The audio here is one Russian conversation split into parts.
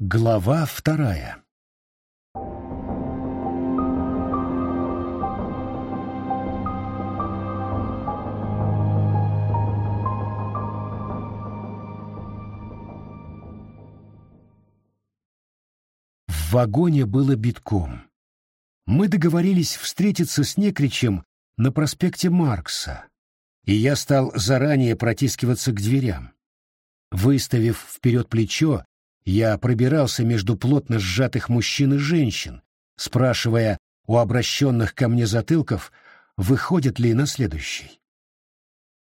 Глава вторая В вагоне было битком. Мы договорились встретиться с Некричем на проспекте Маркса, и я стал заранее протискиваться к дверям. Выставив вперед плечо, я пробирался между плотно сжатых мужчин и женщин, спрашивая у обращенных ко мне затылков, выходит ли на следующий.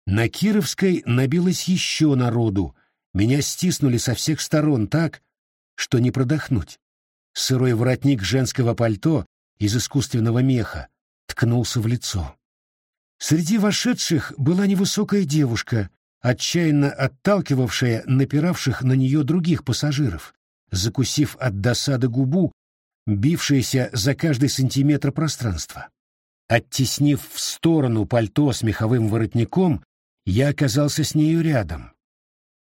На Кировской набилось еще народу, меня стиснули со всех сторон так, что не продохнуть. Сырой воротник женского пальто из искусственного меха ткнулся в лицо. Среди вошедших была невысокая девушка, отчаянно отталкивавшая напиравших на нее других пассажиров, закусив от досады губу, бившаяся за каждый сантиметр пространства. Оттеснив в сторону пальто с меховым воротником, я оказался с нею рядом.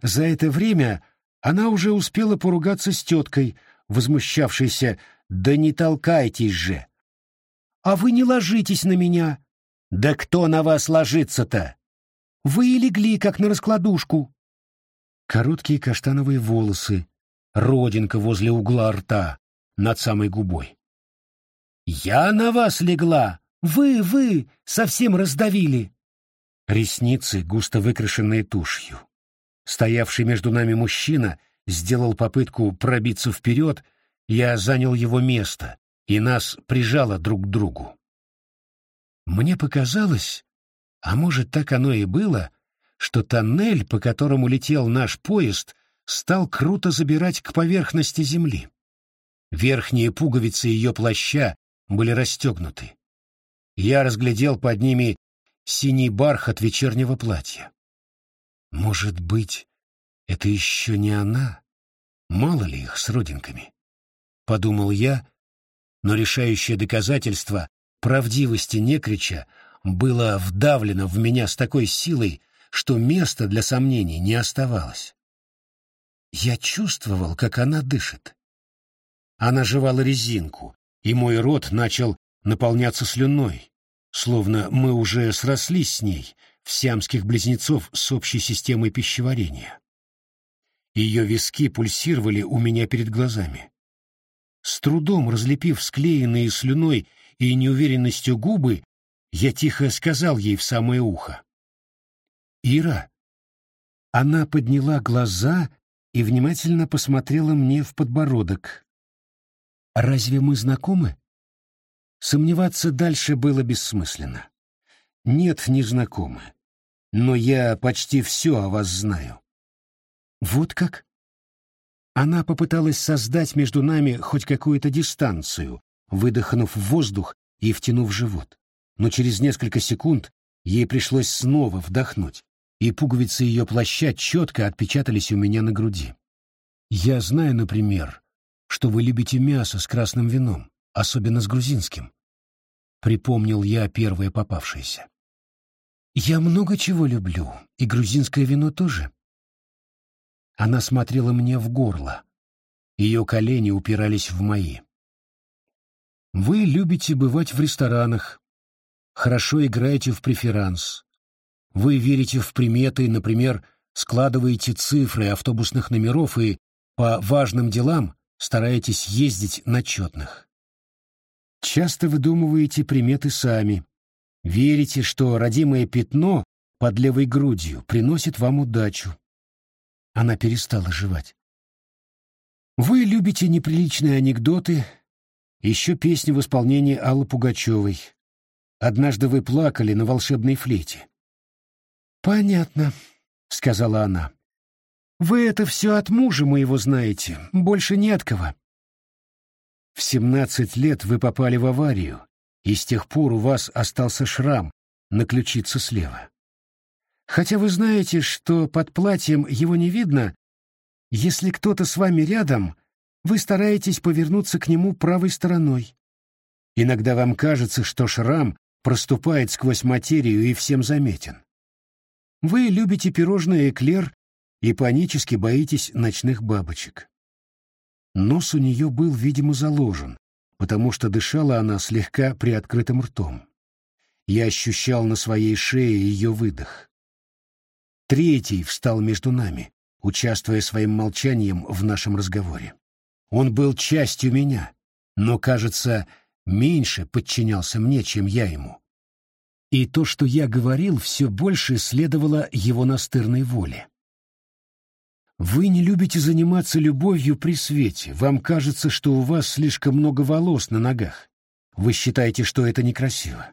За это время она уже успела поругаться с теткой, возмущавшейся «Да не толкайтесь же!» «А вы не ложитесь на меня!» «Да кто на вас ложится-то?» «Вы легли, как на раскладушку». Короткие каштановые волосы, родинка возле угла рта, над самой губой. «Я на вас легла! Вы, вы, совсем раздавили!» Ресницы, густо выкрашенные тушью. Стоявший между нами мужчина сделал попытку пробиться вперед, я занял его место, и нас прижало друг к другу. Мне показалось, а может так оно и было, что тоннель, по которому летел наш поезд, стал круто забирать к поверхности земли. Верхние пуговицы ее плаща были расстегнуты. Я разглядел под ними синий бархат вечернего платья. Может быть, это еще не она? Мало ли их с родинками? Подумал я, но решающее доказательство правдивости Некрича было вдавлено в меня с такой силой, что места для сомнений не оставалось. Я чувствовал, как она дышит. Она жевала резинку, и мой рот начал наполняться слюной, словно мы уже срослись с ней, в сиамских близнецов с общей системой пищеварения. Ее виски пульсировали у меня перед глазами. С трудом разлепив склеенные слюной и неуверенностью губы, я тихо сказал ей в самое ухо. «Ира». Она подняла глаза и внимательно посмотрела мне в подбородок. «Разве мы знакомы?» Сомневаться дальше было бессмысленно. «Нет, не знакомы. Но я почти все о вас знаю». «Вот как?» Она попыталась создать между нами хоть какую-то дистанцию, выдохнув воздух и втянув живот. Но через несколько секунд ей пришлось снова вдохнуть, и пуговицы ее плаща четко отпечатались у меня на груди. «Я знаю, например, что вы любите мясо с красным вином, особенно с грузинским», — припомнил я первое попавшееся. «Я много чего люблю, и грузинское вино тоже». Она смотрела мне в горло. Ее колени упирались в мои. Вы любите бывать в ресторанах, хорошо играете в преферанс. Вы верите в приметы, например, складываете цифры автобусных номеров и по важным делам стараетесь ездить на четных. Часто выдумываете приметы сами. Верите, что родимое пятно под левой грудью приносит вам удачу. Она перестала жевать. Вы любите неприличные анекдоты, еще песни в исполнении Аллы Пугачевой. Однажды вы плакали на волшебной флейте. «Понятно», — сказала она. «Вы это все от мужа моего знаете, больше не от кого». В семнадцать лет вы попали в аварию, и с тех пор у вас остался шрам на ключице слева. Хотя вы знаете, что под платьем его не видно, если кто-то с вами рядом, вы стараетесь повернуться к нему правой стороной. Иногда вам кажется, что шрам проступает сквозь материю и всем заметен. Вы любите пирожное эклер и панически боитесь ночных бабочек. Нос у нее был, видимо, заложен, потому что дышала она слегка приоткрытым ртом. Я ощущал на своей шее ее выдох. Третий встал между нами, участвуя своим молчанием в нашем разговоре. Он был частью меня, но, кажется, меньше подчинялся мне, чем я ему. И то, что я говорил, все больше следовало его настырной воле. Вы не любите заниматься любовью при свете. Вам кажется, что у вас слишком много волос на ногах. Вы считаете, что это некрасиво.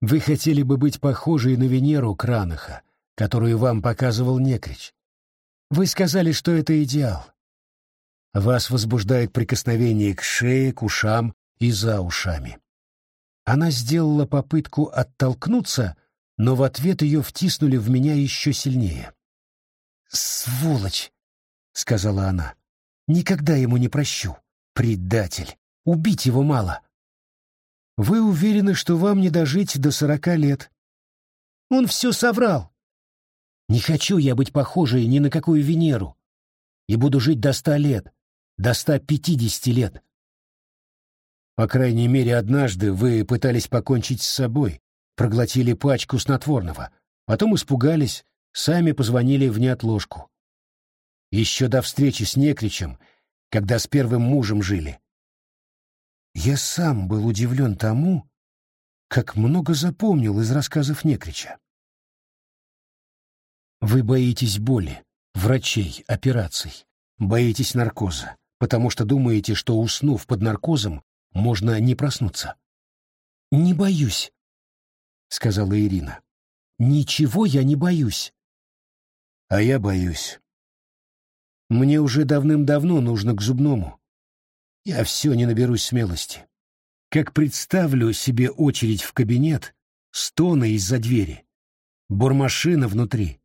Вы хотели бы быть похожей на Венеру Кранаха, которую вам показывал Некрич. Вы сказали, что это идеал. Вас возбуждает прикосновение к шее, к ушам и за ушами. Она сделала попытку оттолкнуться, но в ответ ее втиснули в меня еще сильнее. «Сволочь!» — сказала она. «Никогда ему не прощу. Предатель! Убить его мало!» «Вы уверены, что вам не дожить до сорока лет?» «Он все соврал!» «Не хочу я быть похожей ни на какую Венеру. И буду жить до ста лет, до ста пятидесяти лет. По крайней мере, однажды вы пытались покончить с собой, проглотили пачку снотворного, потом испугались, сами позвонили в неотложку. Еще до встречи с Некричем, когда с первым мужем жили. Я сам был удивлен тому, как много запомнил из рассказов Некрича. Вы боитесь боли, врачей, операций, боитесь наркоза, потому что думаете, что, уснув под наркозом, можно не проснуться. «Не боюсь», — сказала Ирина. «Ничего я не боюсь». «А я боюсь. Мне уже давным-давно нужно к зубному. Я все не наберусь смелости. Как представлю себе очередь в кабинет, стоны из-за двери, бормашина внутри.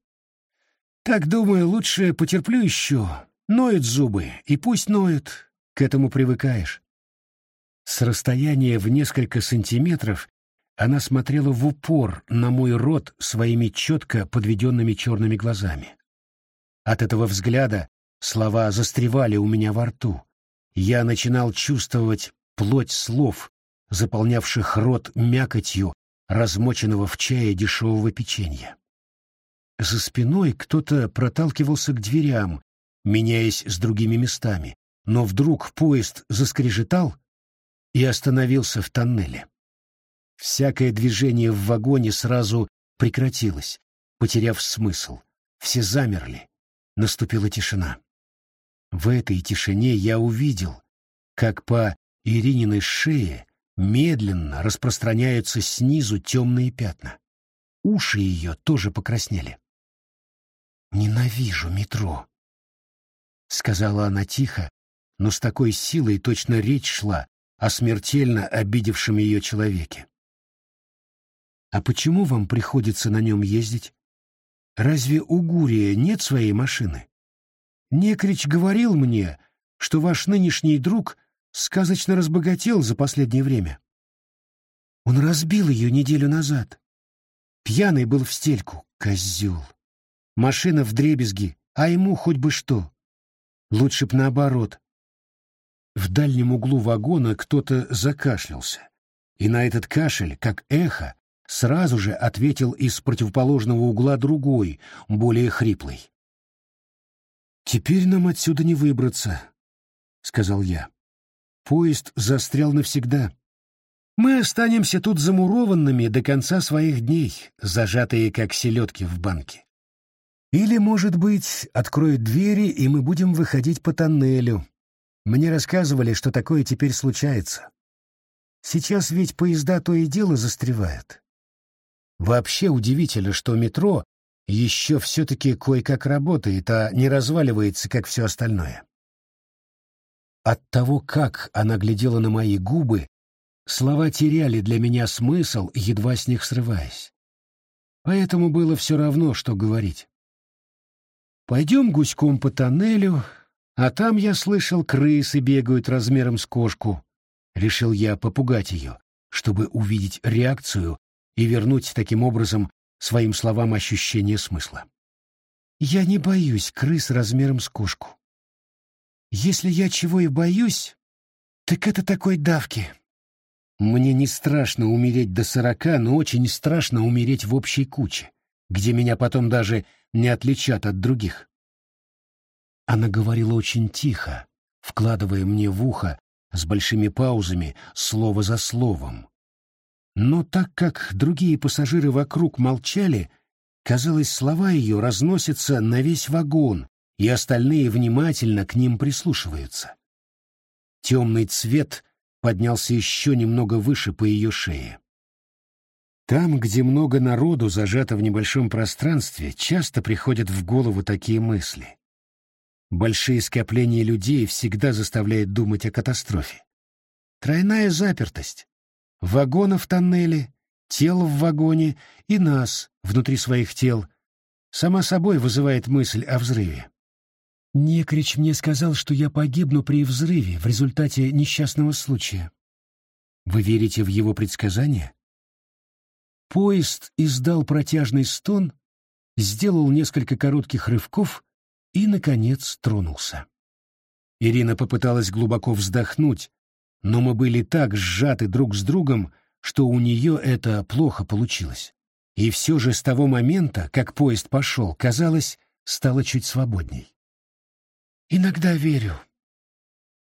Так, думаю, лучше потерплю еще. Ноют зубы, и пусть ноют, к этому привыкаешь. С расстояния в несколько сантиметров она смотрела в упор на мой рот своими четко подведенными черными глазами. От этого взгляда слова застревали у меня во рту. Я начинал чувствовать плоть слов, заполнявших рот мякотью размоченного в чае дешевого печенья. За спиной кто-то проталкивался к дверям, меняясь с другими местами, но вдруг поезд заскрежетал, и остановился в тоннеле. Всякое движение в вагоне сразу прекратилось, потеряв смысл. Все замерли. Наступила тишина. В этой тишине я увидел, как по Ирининой шее медленно распространяются снизу темные пятна. Уши ее тоже покраснели. «Ненавижу метро», — сказала она тихо, но с такой силой точно речь шла о смертельно обидевшем ее человеке. «А почему вам приходится на нем ездить? Разве у Гурия нет своей машины? Некрич говорил мне, что ваш нынешний друг сказочно разбогател за последнее время. Он разбил ее неделю назад. Пьяный был в стельку, козел. Машина в дребезги, а ему хоть бы что. Лучше б наоборот, в дальнем углу вагона кто-то закашлялся, и на этот кашель, как эхо, сразу же ответил из противоположного угла другой, более хриплый. «Теперь нам отсюда не выбраться», — сказал я. «Поезд застрял навсегда. Мы останемся тут замурованными до конца своих дней, зажатые как селедки в банке. Или, может быть, откроют двери, и мы будем выходить по тоннелю, мне рассказывали, что такое теперь случается. Сейчас ведь поезда то и дело застревают. Вообще удивительно, что метро еще все-таки кое-как работает, а не разваливается, как все остальное. От того, как она глядела на мои губы, слова теряли для меня смысл, едва с них срываясь. Поэтому было все равно, что говорить. Пойдем гуськом по тоннелю, а там, я слышал, крысы бегают размером с кошку. Решил я попугать ее, чтобы увидеть реакцию и вернуть таким образом своим словам ощущение смысла. Я не боюсь крыс размером с кошку. Если я чего и боюсь, так это такой давки. Мне не страшно умереть до сорока, но очень страшно умереть в общей куче, где меня потом даже не отличат от других. Она говорила очень тихо, вкладывая мне в ухо с большими паузами слово за словом. Но так как другие пассажиры вокруг молчали, казалось, слова ее разносятся на весь вагон, и остальные внимательно к ним прислушиваются. Темный цвет поднялся еще немного выше по ее шее. Там, где много народу зажато в небольшом пространстве, часто приходят в голову такие мысли. Большие скопления людей всегда заставляют думать о катастрофе. Тройная запертость. Вагона в тоннеле, тело в вагоне и нас внутри своих тел сама собой вызывает мысль о взрыве. Некрич мне сказал, что я погибну при взрыве в результате несчастного случая. Вы верите в его предсказания? Поезд издал протяжный стон, сделал несколько коротких рывков и, наконец, тронулся. Ирина попыталась глубоко вздохнуть, но мы были так сжаты друг с другом, что у нее это плохо получилось. И все же с того момента, как поезд пошел, казалось, стало чуть свободней. Иногда верю.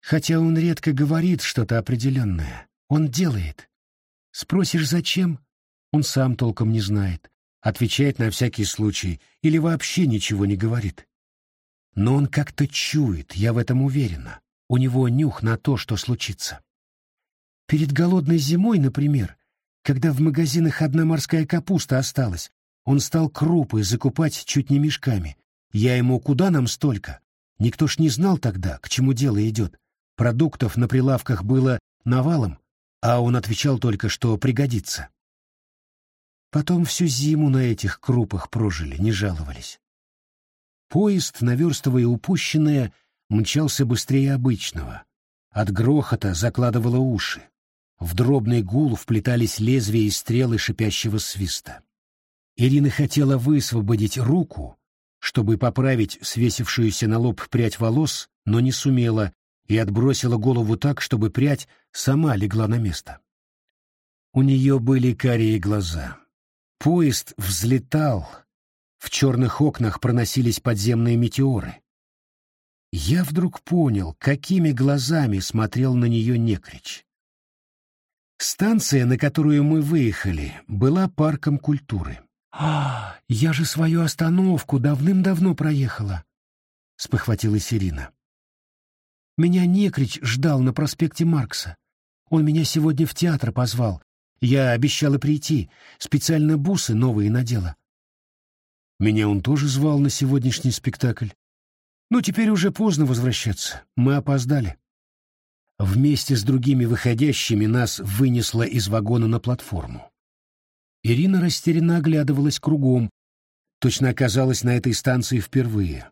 Хотя он редко говорит что-то определенное. Он делает. Спросишь, зачем? Он сам толком не знает. Отвечает на всякий случай или вообще ничего не говорит. Но он как-то чует, я в этом уверена. У него нюх на то, что случится. Перед голодной зимой, например, когда в магазинах одна морская капуста осталась, он стал крупы закупать чуть не мешками. Я ему «Куда нам столько?» Никто ж не знал тогда, к чему дело идет. Продуктов на прилавках было навалом, а он отвечал только, что пригодится. Потом всю зиму на этих крупах прожили, не жаловались. Поезд, наверстывая упущенное, мчался быстрее обычного. От грохота закладывало уши. В дробный гул вплетались лезвия и стрелы шипящего свиста. Ирина хотела высвободить руку, чтобы поправить свесившуюся на лоб прядь волос, но не сумела и отбросила голову так, чтобы прядь сама легла на место. У нее были карие глаза. Поезд взлетал, в черных окнах проносились подземные метеоры. Я вдруг понял, какими глазами смотрел на нее Некрич. Станция, на которую мы выехали, была парком культуры. «А, я же свою остановку давным-давно проехала», — спохватилась Ирина. «Меня Некрич ждал на проспекте Маркса. Он меня сегодня в театр позвал. Я обещала прийти, специально бусы новые надела». Меня он тоже звал на сегодняшний спектакль. Ну, теперь уже поздно возвращаться, мы опоздали. Вместе с другими выходящими нас вынесло из вагона на платформу. Ирина растерянно оглядывалась кругом, точно оказалась на этой станции впервые.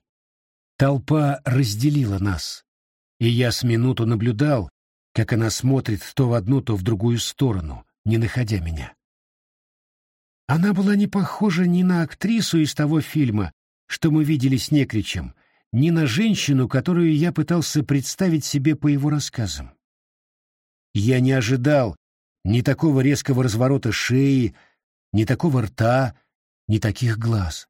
Толпа разделила нас, и я с минуту наблюдал, как она смотрит то в одну, то в другую сторону, не находя меня. Она была не похожа ни на актрису из того фильма, что мы видели с Некричем, ни на женщину, которую я пытался представить себе по его рассказам. Я не ожидал ни такого резкого разворота шеи, ни такого рта, ни таких глаз.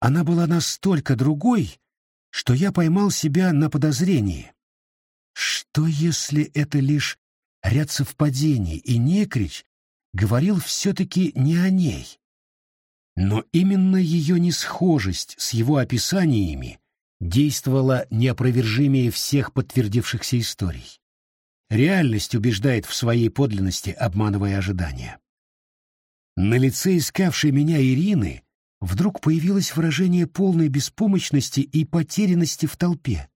Она была настолько другой, что я поймал себя на подозрении. Что если это лишь ряд совпадений, и Некрич говорил все-таки не о ней? Но именно ее несхожесть с его описаниями действовала неопровержимее всех подтвердившихся историй. Реальность убеждает в своей подлинности, обманывая ожидания. На лице искавшей меня Ирины вдруг появилось выражение полной беспомощности и потерянности в толпе,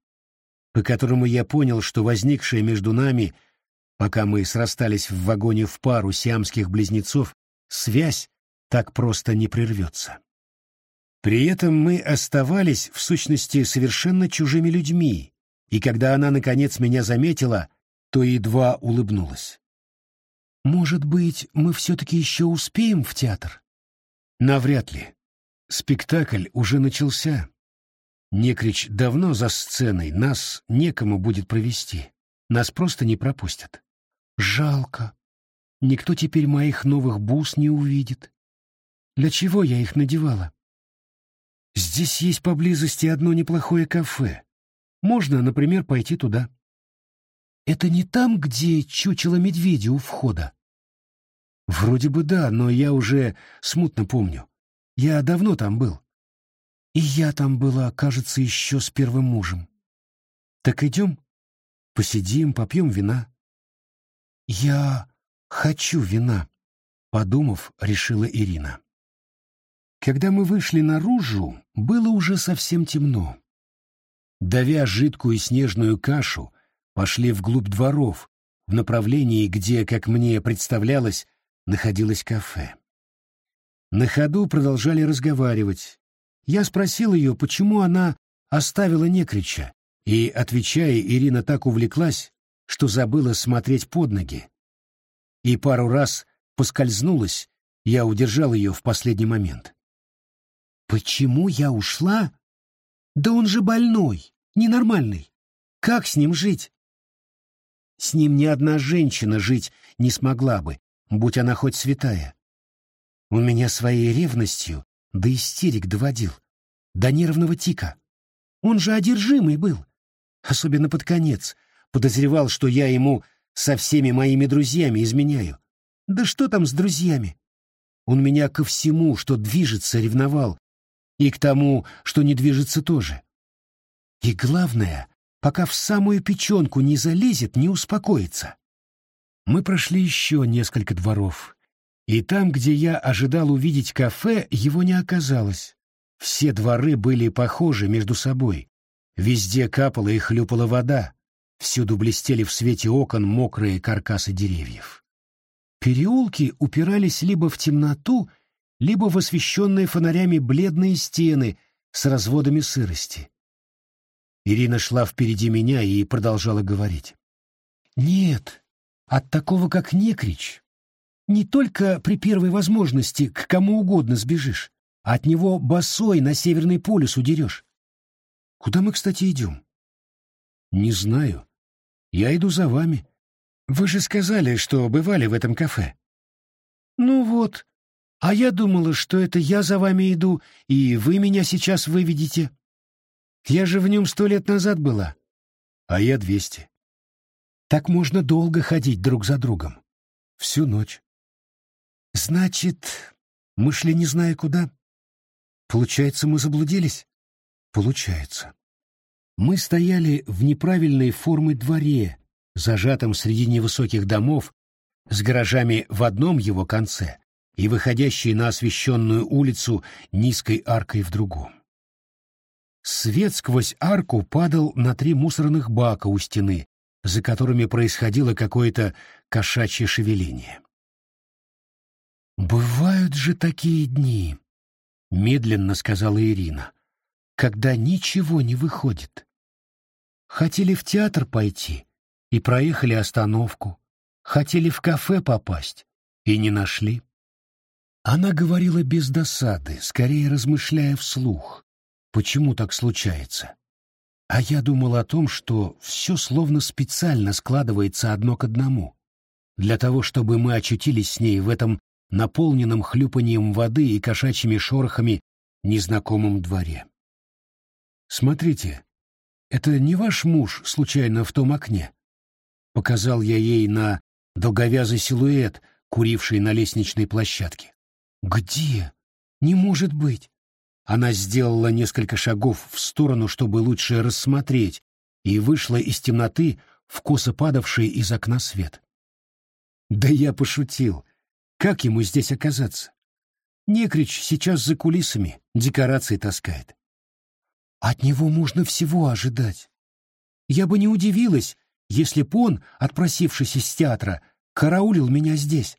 по которому я понял, что возникшая между нами, пока мы срастались в вагоне в пару сиамских близнецов, связь так просто не прервется. При этом мы оставались, в сущности, совершенно чужими людьми, и когда она, наконец, меня заметила, то едва улыбнулась. Может быть, мы все-таки еще успеем в театр? Навряд ли. Спектакль уже начался. Некрич давно за сценой, нас некому будет провести. Нас просто не пропустят. Жалко. Никто теперь моих новых бус не увидит. Для чего я их надевала? Здесь есть поблизости одно неплохое кафе. Можно, например, пойти туда. Это не там, где чучело медведя у входа? Вроде бы да, но я уже смутно помню. Я давно там был. И я там была, кажется, еще с первым мужем. Так идем? Посидим, попьем вина. Я хочу вина, подумав, решила Ирина. Когда мы вышли наружу, было уже совсем темно. Давя жидкую снежную кашу, пошли вглубь дворов, в направлении, где, как мне представлялось, находилось кафе. На ходу продолжали разговаривать. Я спросил ее, почему она оставила Некрича, и, отвечая, Ирина так увлеклась, что забыла смотреть под ноги. И пару раз поскользнулась, я удержал ее в последний момент. Почему я ушла? Да он же больной, ненормальный. Как с ним жить? С ним ни одна женщина жить не смогла бы, будь она хоть святая. Он меня своей ревностью до истерик доводил, до нервного тика. Он же одержимый был, особенно под конец. Подозревал, что я ему со всеми моими друзьями изменяю. Да что там с друзьями? Он меня ко всему, что движется, ревновал, и к тому, что не движется тоже. И главное, пока в самую печенку не залезет, не успокоится. Мы прошли еще несколько дворов, и там, где я ожидал увидеть кафе, его не оказалось. Все дворы были похожи между собой. Везде капала и хлюпала вода, всюду блестели в свете окон мокрые каркасы деревьев. Переулки упирались либо в темноту, либо в освещенные фонарями бледные стены с разводами сырости. Ирина шла впереди меня и продолжала говорить. «Нет, от такого, как Некрич, не только при первой возможности к кому угодно сбежишь, а от него босой на Северный полюс удерешь. Куда мы, кстати, идем?» «Не знаю. Я иду за вами. Вы же сказали, что бывали в этом кафе». «Ну вот, а я думала, что это я за вами иду, и вы меня сейчас выведете. Я же в нем сто лет назад была. А я двести. Так можно долго ходить друг за другом. Всю ночь. Значит, мы шли не зная куда? Получается, мы заблудились? Получается. Мы стояли в неправильной формы дворе, зажатом среди невысоких домов, с гаражами в одном его конце, и выходящей на освещенную улицу низкой аркой в другом. Свет сквозь арку падал на три мусорных бака у стены, за которыми происходило какое-то кошачье шевеление. «Бывают же такие дни», — медленно сказала Ирина, — «когда ничего не выходит. Хотели в театр пойти и проехали остановку, хотели в кафе попасть и не нашли. Она говорила без досады, скорее размышляя вслух, почему так случается. А я думал о том, что все словно специально складывается одно к одному, для того, чтобы мы очутились с ней в этом наполненном хлюпанием воды и кошачьими шорохами незнакомом дворе. «Смотрите, это не ваш муж случайно в том окне?» Показал я ей на долговязый силуэт, куривший на лестничной площадке. «Где? Не может быть!» Она сделала несколько шагов в сторону, чтобы лучше рассмотреть, и вышла из темноты в косо падавший из окна свет. «Да я пошутил. Как ему здесь оказаться? Некрич сейчас за кулисами, декорации таскает. От него можно всего ожидать. Я бы не удивилась, если б он, отпросившись из театра, караулил меня здесь.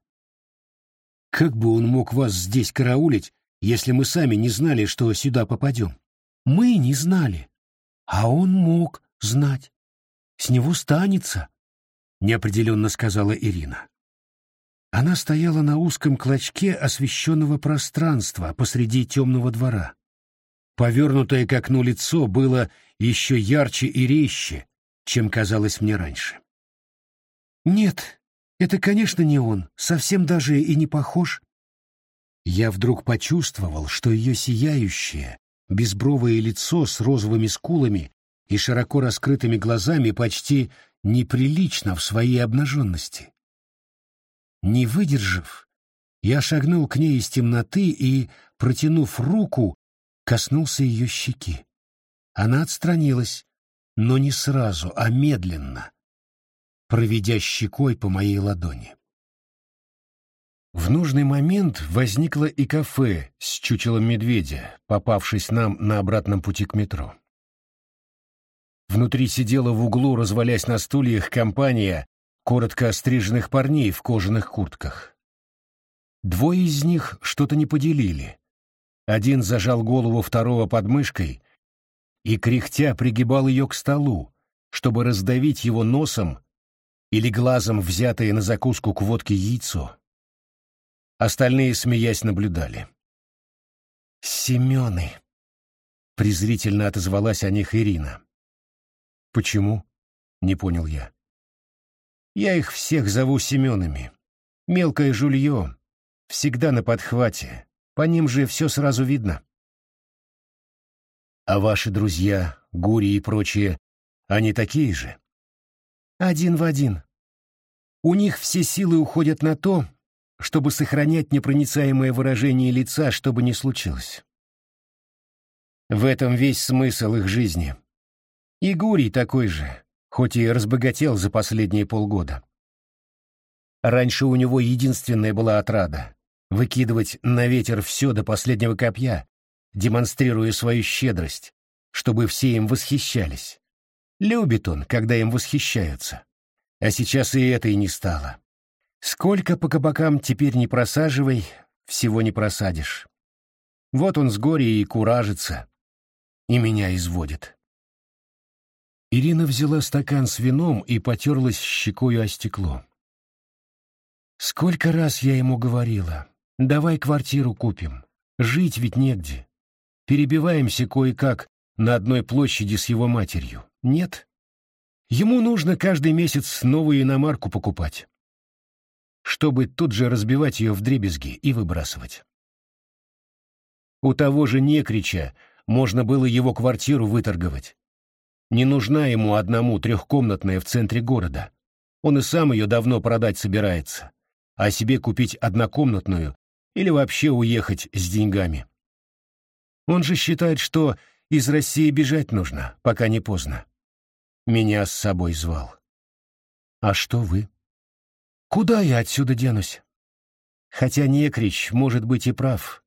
Как бы он мог вас здесь караулить, если мы сами не знали, что сюда попадем? Мы не знали. А он мог знать. С него станется, — неопределенно сказала Ирина. Она стояла на узком клочке освещенного пространства посреди темного двора. Повернутое к окну лицо было еще ярче и резче, чем казалось мне раньше. «Нет, это, конечно, не он, совсем даже и не похож». Я вдруг почувствовал, что ее сияющее, безбровое лицо с розовыми скулами и широко раскрытыми глазами почти неприлично в своей обнаженности. Не выдержав, я шагнул к ней из темноты и, протянув руку, коснулся ее щеки. Она отстранилась, но не сразу, а медленно, проведя щекой по моей ладони. В нужный момент возникло и кафе с чучелом медведя, попавшись нам на обратном пути к метро. Внутри сидела в углу, развалясь на стульях, компания коротко остриженных парней в кожаных куртках. Двое из них что-то не поделили. Один зажал голову второго под мышкой и, кряхтя, пригибал ее к столу, чтобы раздавить его носом или глазом взятое на закуску к водке яйцо. Остальные, смеясь, наблюдали. «Семены!» — презрительно отозвалась о них Ирина. «Почему?» — не понял я. «Я их всех зову Семенами. Мелкое жулье. Всегда на подхвате. По ним же все сразу видно». «А ваши друзья, Гури и прочие, они такие же?» Один в один. У них все силы уходят на то, чтобы сохранять непроницаемое выражение лица, что бы ни случилось. В этом весь смысл их жизни. И Гурий такой же, хоть и разбогател за последние полгода. Раньше у него единственная была отрада — выкидывать на ветер все до последнего копья, демонстрируя свою щедрость, чтобы все им восхищались. Любит он, когда им восхищаются. А сейчас и это и не стало. Сколько по кабакам теперь не просаживай, всего не просадишь. Вот он с горя и куражится, и меня изводит. Ирина взяла стакан с вином и потерлась щекою о стекло. Сколько раз я ему говорила, давай квартиру купим, жить ведь негде. Перебиваемся кое-как на одной площади с его матерью. Нет. Ему нужно каждый месяц новую иномарку покупать, чтобы тут же разбивать ее в дребезги и выбрасывать. У того же Некрича можно было его квартиру выторговать. Не нужна ему одному трехкомнатная в центре города. Он и сам ее давно продать собирается, а себе купить однокомнатную или вообще уехать с деньгами. Он же считает, что из России бежать нужно, пока не поздно. Меня с собой звал. А что вы? Куда я отсюда денусь? Хотя Некрич, может быть, и прав.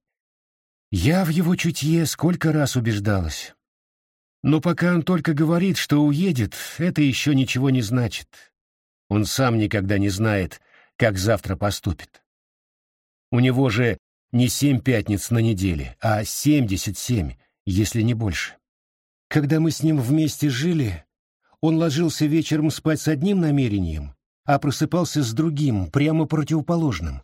Я в его чутье сколько раз убеждалась. Но пока он только говорит, что уедет, это еще ничего не значит. Он сам никогда не знает, как завтра поступит. У него же не семь пятниц на неделе, а семьдесят семь, если не больше. Когда мы с ним вместе жили, он ложился вечером спать с одним намерением, а просыпался с другим, прямо противоположным.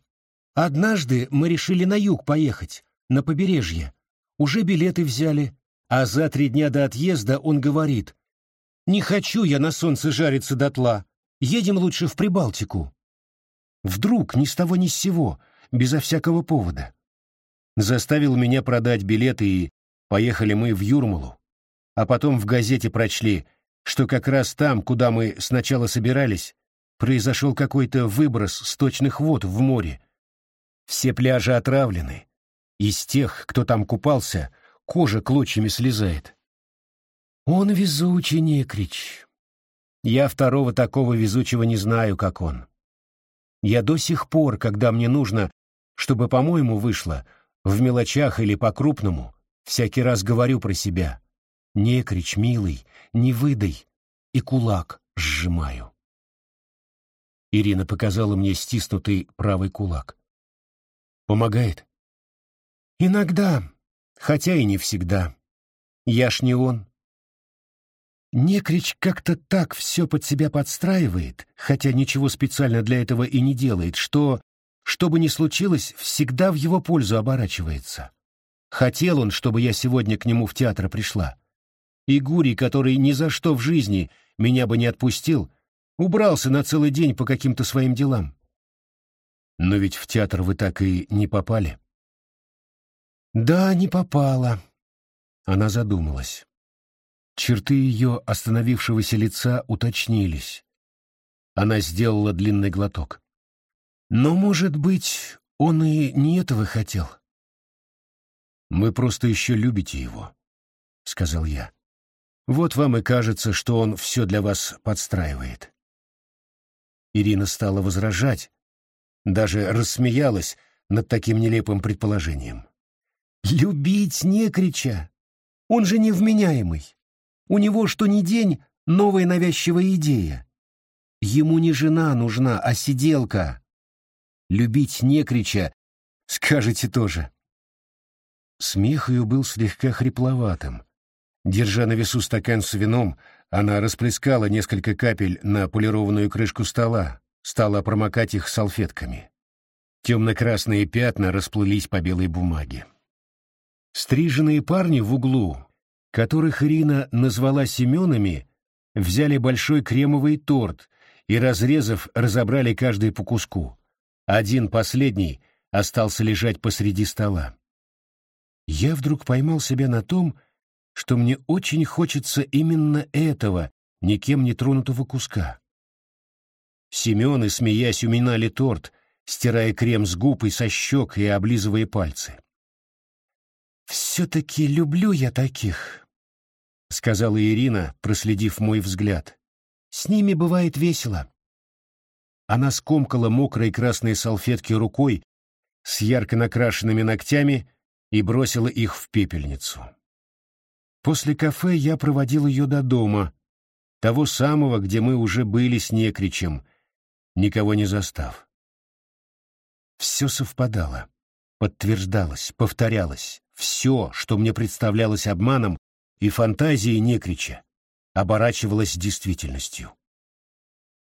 Однажды мы решили на юг поехать, на побережье. Уже билеты взяли, а за три дня до отъезда он говорит, «Не хочу я на солнце жариться дотла, едем лучше в Прибалтику». Вдруг, ни с того ни с сего, безо всякого повода. Заставил меня продать билеты и поехали мы в Юрмалу. А потом в газете прочли, что как раз там, куда мы сначала собирались, произошел какой-то выброс сточных вод в море. Все пляжи отравлены. Из тех, кто там купался, кожа клочьями слезает. Он везучий, Некрич. Я второго такого везучего не знаю, как он. Я до сих пор, когда мне нужно, чтобы, по-моему, вышло, в мелочах или по-крупному, всякий раз говорю про себя. Некрич, милый, не выдай, и кулак сжимаю. Ирина показала мне стиснутый правый кулак. Помогает? Иногда, хотя и не всегда. Я ж не он. Некрич как-то так все под себя подстраивает, хотя ничего специально для этого и не делает, что, что бы ни случилось, всегда в его пользу оборачивается. Хотел он, чтобы я сегодня к нему в театр пришла. И Гурий, который ни за что в жизни меня бы не отпустил, убрался на целый день по каким-то своим делам. Но ведь в театр вы так и не попали. Да, не попала. Она задумалась. Черты ее остановившегося лица уточнились. Она сделала длинный глоток. Но, может быть, он и не этого хотел. «Мы просто еще любите его», — сказал я. «Вот вам и кажется, что он все для вас подстраивает». Ирина стала возражать, даже рассмеялась над таким нелепым предположением. «Любить не крича! Он же невменяемый. У него что ни день новая навязчивая идея. Ему не жена нужна, а сиделка. Любить не крича, скажете тоже». Смех ее был слегка хрипловатым. Держа на весу стакан с вином, она расплескала несколько капель на полированную крышку стола, стала промокать их салфетками. Темно-красные пятна расплылись по белой бумаге. Стриженные парни в углу, которых Ирина назвала Семенами, взяли большой кремовый торт и, разрезав, разобрали каждый по куску. Один, последний, остался лежать посреди стола. Я вдруг поймал себя на том, что мне очень хочется именно этого, никем не тронутого куска. Семены, смеясь, уминали торт, стирая крем с губ и со щек и облизывая пальцы. «Все-таки люблю я таких», — сказала Ирина, проследив мой взгляд. «С ними бывает весело». Она скомкала мокрые красные салфетки рукой с ярко накрашенными ногтями и бросила их в пепельницу. После кафе я проводил ее до дома, того самого, где мы уже были с Некричем, никого не застав. Все совпадало, подтверждалось, повторялось. Все, что мне представлялось обманом и фантазией Некрича, оборачивалось действительностью.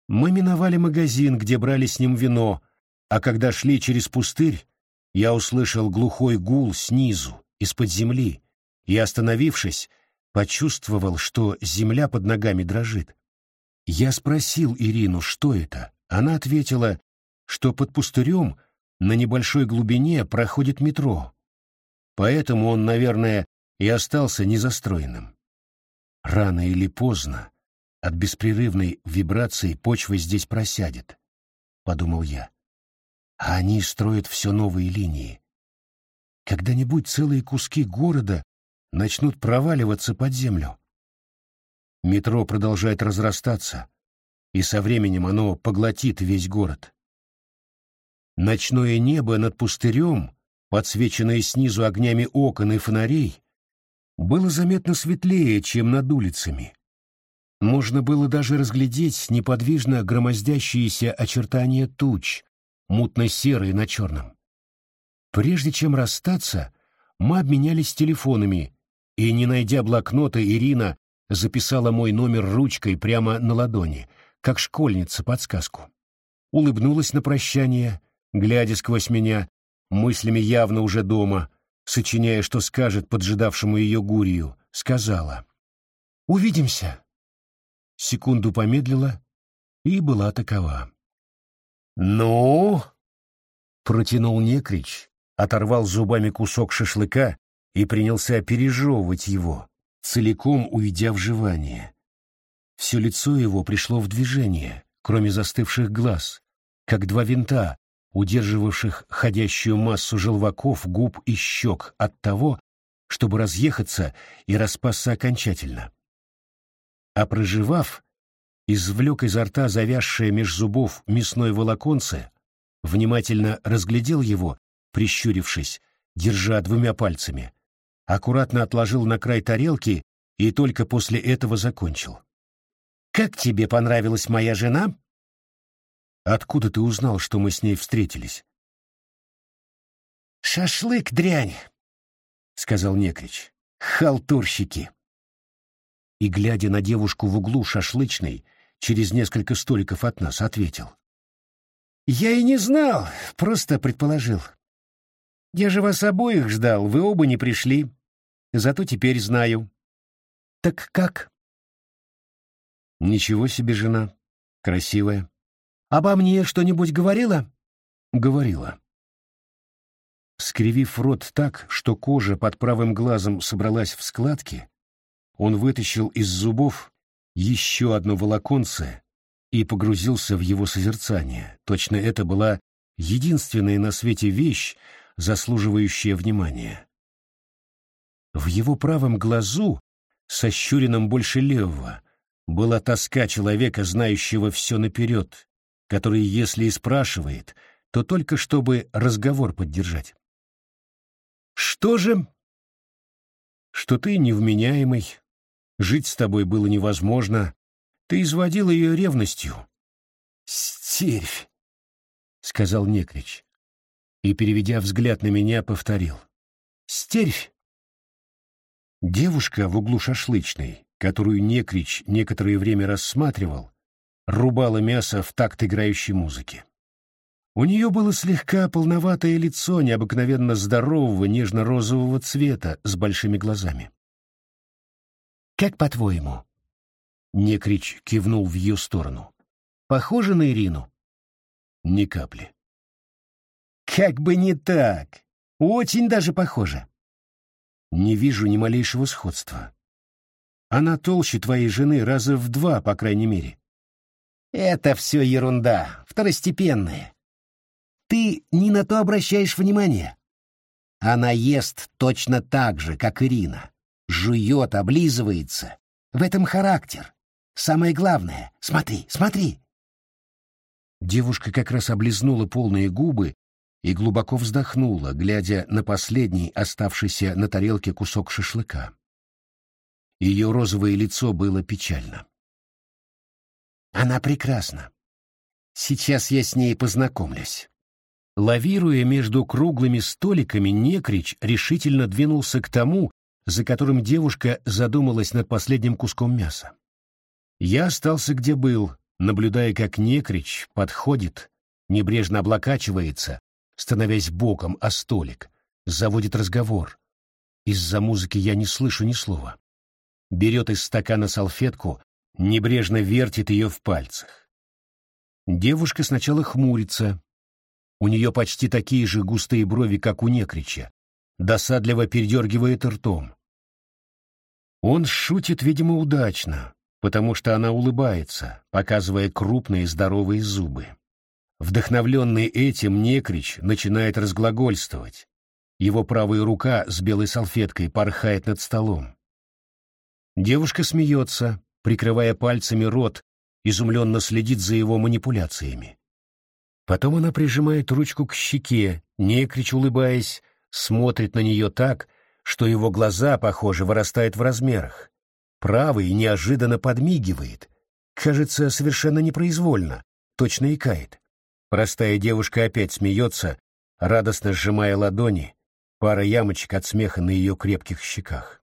Мы миновали магазин, где брали с ним вино, а когда шли через пустырь, я услышал глухой гул снизу, из-под земли, и, остановившись, почувствовал, что земля под ногами дрожит. Я спросил Ирину, что это. Она ответила, что под пустырем на небольшой глубине проходит метро. Поэтому он, наверное, и остался незастроенным. Рано или поздно от беспрерывной вибрации почва здесь просядет, — подумал я а они строят все новые линии. Когда-нибудь целые куски города начнут проваливаться под землю. Метро продолжает разрастаться, и со временем оно поглотит весь город. Ночное небо над пустырем, подсвеченное снизу огнями окон и фонарей, было заметно светлее, чем над улицами. Можно было даже разглядеть неподвижно громоздящиеся очертания туч, мутно-серый на черном. Прежде чем расстаться, мы обменялись телефонами, и, не найдя блокнота, Ирина записала мой номер ручкой прямо на ладони, как школьница подсказку. Улыбнулась на прощание, глядя сквозь меня, мыслями явно уже дома, сочиняя, что скажет поджидавшему ее Гурию, сказала «Увидимся». Секунду помедлила и была такова. «Ну?» — протянул Некрич, оторвал зубами кусок шашлыка и принялся пережевывать его, целиком уйдя в жевание. Все лицо его пришло в движение, кроме застывших глаз, как два винта, удерживавших ходящую массу желваков, губ и щек от того, чтобы разъехаться и распасться окончательно. А проживав, извлек изо рта завязшее меж зубов мясной волоконце, внимательно разглядел его, прищурившись, держа двумя пальцами, аккуратно отложил на край тарелки и только после этого закончил. «Как тебе понравилась моя жена?» «Откуда ты узнал, что мы с ней встретились?» «Шашлык, дрянь!» — сказал Некрич. «Халтурщики!» И, глядя на девушку в углу шашлычной, через несколько столиков от нас, ответил. «Я и не знал, просто предположил. Я же вас обоих ждал, вы оба не пришли. Зато теперь знаю. Так как? Ничего себе жена. Красивая. Обо мне что-нибудь говорила? Говорила. Скривив рот так, что кожа под правым глазом собралась в складки, он вытащил из зубов еще одно волоконце и погрузился в его созерцание. Точно это была единственная на свете вещь, заслуживающая внимания. В его правом глазу, сощуренном больше левого, была тоска человека, знающего все наперед, который, если и спрашивает, то только чтобы разговор поддержать. «Что же?» «Что ты невменяемый, жить с тобой было невозможно, ты изводил ее ревностью». «Стервь!» — сказал Некрич. И, переведя взгляд на меня, повторил. «Стервь!» Девушка в углу шашлычной, которую Некрич некоторое время рассматривал, рубала мясо в такт играющей музыки. У нее было слегка полноватое лицо необыкновенно здорового нежно-розового цвета с большими глазами. «Как по-твоему?» Некрич кивнул в ее сторону. «Похоже на Ирину?» «Ни капли». «Как бы не так! Очень даже похоже!» Не вижу ни малейшего сходства. Она толще твоей жены раза в два, по крайней мере. Это все ерунда, второстепенная. Ты не на то обращаешь внимание. Она ест точно так же, как Ирина. Жует, облизывается. В этом характер. Самое главное — смотри, смотри. Девушка как раз облизнула полные губы и глубоко вздохнула, глядя на последний оставшийся на тарелке кусок шашлыка. Ее розовое лицо было печально. «Она прекрасна. Сейчас я с ней познакомлюсь». Лавируя между круглыми столиками, Некрич решительно двинулся к тому, за которым девушка задумалась над последним куском мяса. Я остался где был, наблюдая, как Некрич подходит, небрежно облокачивается, становясь боком о столик, заводит разговор. Из-за музыки я не слышу ни слова. Берет из стакана салфетку, небрежно вертит ее в пальцах. Девушка сначала хмурится. У нее почти такие же густые брови, как у Некрича. Досадливо передергивает ртом. Он шутит, видимо, удачно, потому что она улыбается, показывая крупные здоровые зубы. Вдохновленный этим, Некрич начинает разглагольствовать. Его правая рука с белой салфеткой порхает над столом. Девушка смеется, прикрывая пальцами рот, изумленно следит за его манипуляциями. Потом она прижимает ручку к щеке, Некрич, улыбаясь, смотрит на нее так, что его глаза, похоже, вырастают в размерах. Правый неожиданно подмигивает, кажется, совершенно непроизвольно, точно икает. Простая девушка опять смеется, радостно сжимая ладони, пара ямочек от смеха на ее крепких щеках.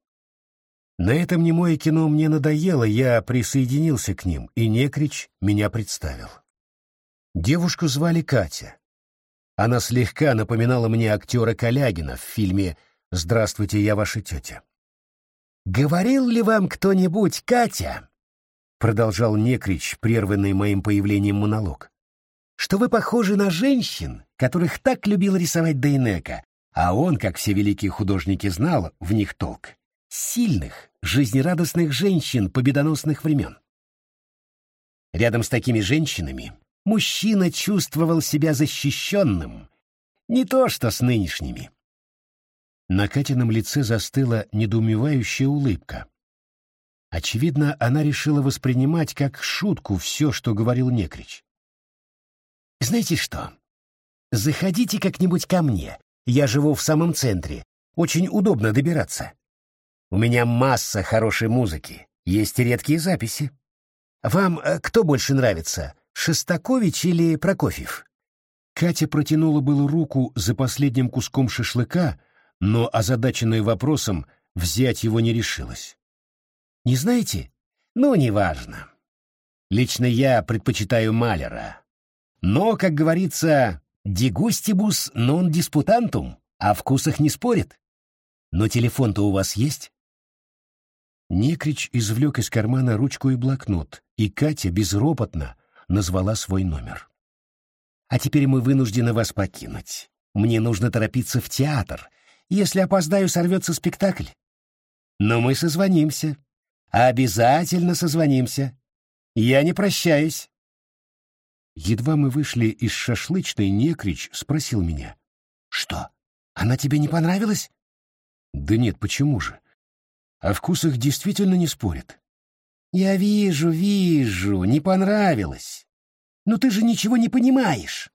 На этом немое кино мне надоело, я присоединился к ним, и Некрич меня представил. Девушку звали Катя. Она слегка напоминала мне актера Калягина в фильме «Здравствуйте, я ваша тетя». «Говорил ли вам кто-нибудь, Катя?» — продолжал Некрич, прерванный моим появлением монолог что вы похожи на женщин, которых так любил рисовать Дейнека, а он, как все великие художники, знал в них толк. Сильных, жизнерадостных женщин победоносных времен. Рядом с такими женщинами мужчина чувствовал себя защищенным, не то что с нынешними. На Катином лице застыла недоумевающая улыбка. Очевидно, она решила воспринимать как шутку все, что говорил Некрич. Знаете что? Заходите как-нибудь ко мне. Я живу в самом центре. Очень удобно добираться. У меня масса хорошей музыки. Есть редкие записи. Вам э, кто больше нравится, Шестакович или Прокофьев? Катя протянула было руку за последним куском шашлыка, но, озадаченная вопросом, взять его не решилась. Не знаете? Ну, неважно. Лично я предпочитаю Малера. Но, как говорится, «дегустибус нон диспутантум» О вкусах не спорит? Но телефон-то у вас есть? Некрич извлек из кармана ручку и блокнот, и Катя безропотно назвала свой номер. «А теперь мы вынуждены вас покинуть. Мне нужно торопиться в театр. Если опоздаю, сорвется спектакль. Но мы созвонимся. Обязательно созвонимся. Я не прощаюсь». Едва мы вышли из шашлычной, Некрич спросил меня. «Что, она тебе не понравилась?» «Да нет, почему же? О вкусах действительно не спорят». «Я вижу, вижу, не понравилось. Но ты же ничего не понимаешь.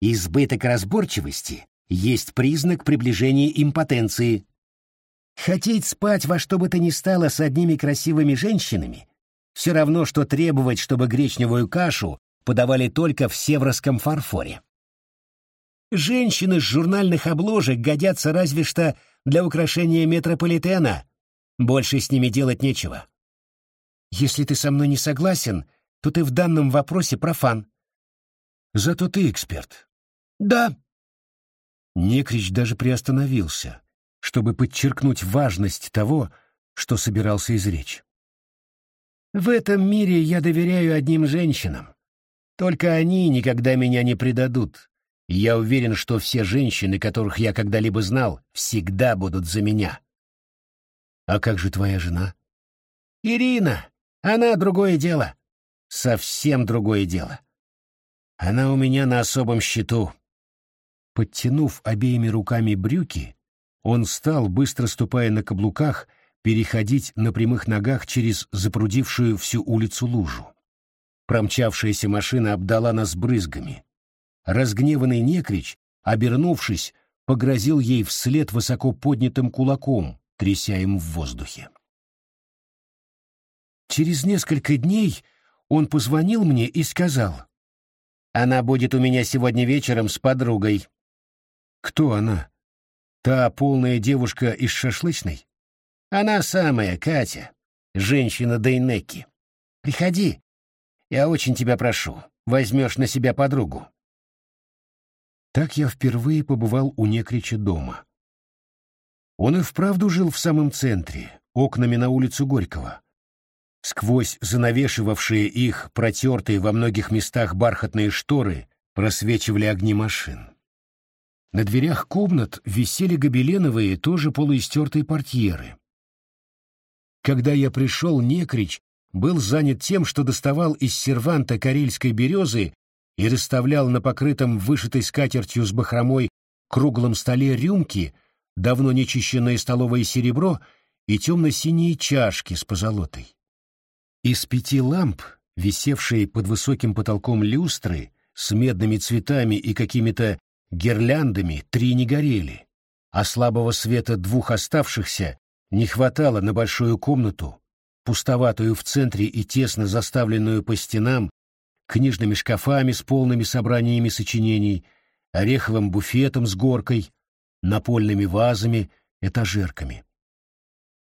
Избыток разборчивости есть признак приближения импотенции. Хотеть спать во что бы то ни стало с одними красивыми женщинами все равно, что требовать, чтобы гречневую кашу подавали только в севрском фарфоре. Женщины с журнальных обложек годятся разве что для украшения метрополитена. Больше с ними делать нечего. Если ты со мной не согласен, то ты в данном вопросе профан. Зато ты эксперт. Да. Некрич даже приостановился, чтобы подчеркнуть важность того, что собирался изречь. В этом мире я доверяю одним женщинам. Только они никогда меня не предадут. Я уверен, что все женщины, которых я когда-либо знал, всегда будут за меня. А как же твоя жена? Ирина. Она другое дело. Совсем другое дело. Она у меня на особом счету. Подтянув обеими руками брюки, он стал, быстро ступая на каблуках, переходить на прямых ногах через запрудившую всю улицу лужу. Промчавшаяся машина обдала нас брызгами. Разгневанный некрич, обернувшись, погрозил ей вслед высоко поднятым кулаком, тряся им в воздухе. Через несколько дней он позвонил мне и сказал, «Она будет у меня сегодня вечером с подругой». «Кто она? Та полная девушка из шашлычной?» Она самая, Катя, женщина Дейнеки. Приходи. Я очень тебя прошу. Возьмешь на себя подругу. Так я впервые побывал у Некрича дома. Он и вправду жил в самом центре, окнами на улицу Горького. Сквозь занавешивавшие их протертые во многих местах бархатные шторы просвечивали огни машин. На дверях комнат висели гобеленовые, тоже полуистертые портьеры. Когда я пришел, Некрич был занят тем, что доставал из серванта карельской березы и расставлял на покрытом вышитой скатертью с бахромой круглом столе рюмки, давно нечищенное столовое серебро и темно-синие чашки с позолотой. Из пяти ламп, висевшие под высоким потолком люстры, с медными цветами и какими-то гирляндами, три не горели, а слабого света двух оставшихся не хватало на большую комнату, пустоватую в центре и тесно заставленную по стенам, книжными шкафами с полными собраниями сочинений, ореховым буфетом с горкой, напольными вазами, этажерками.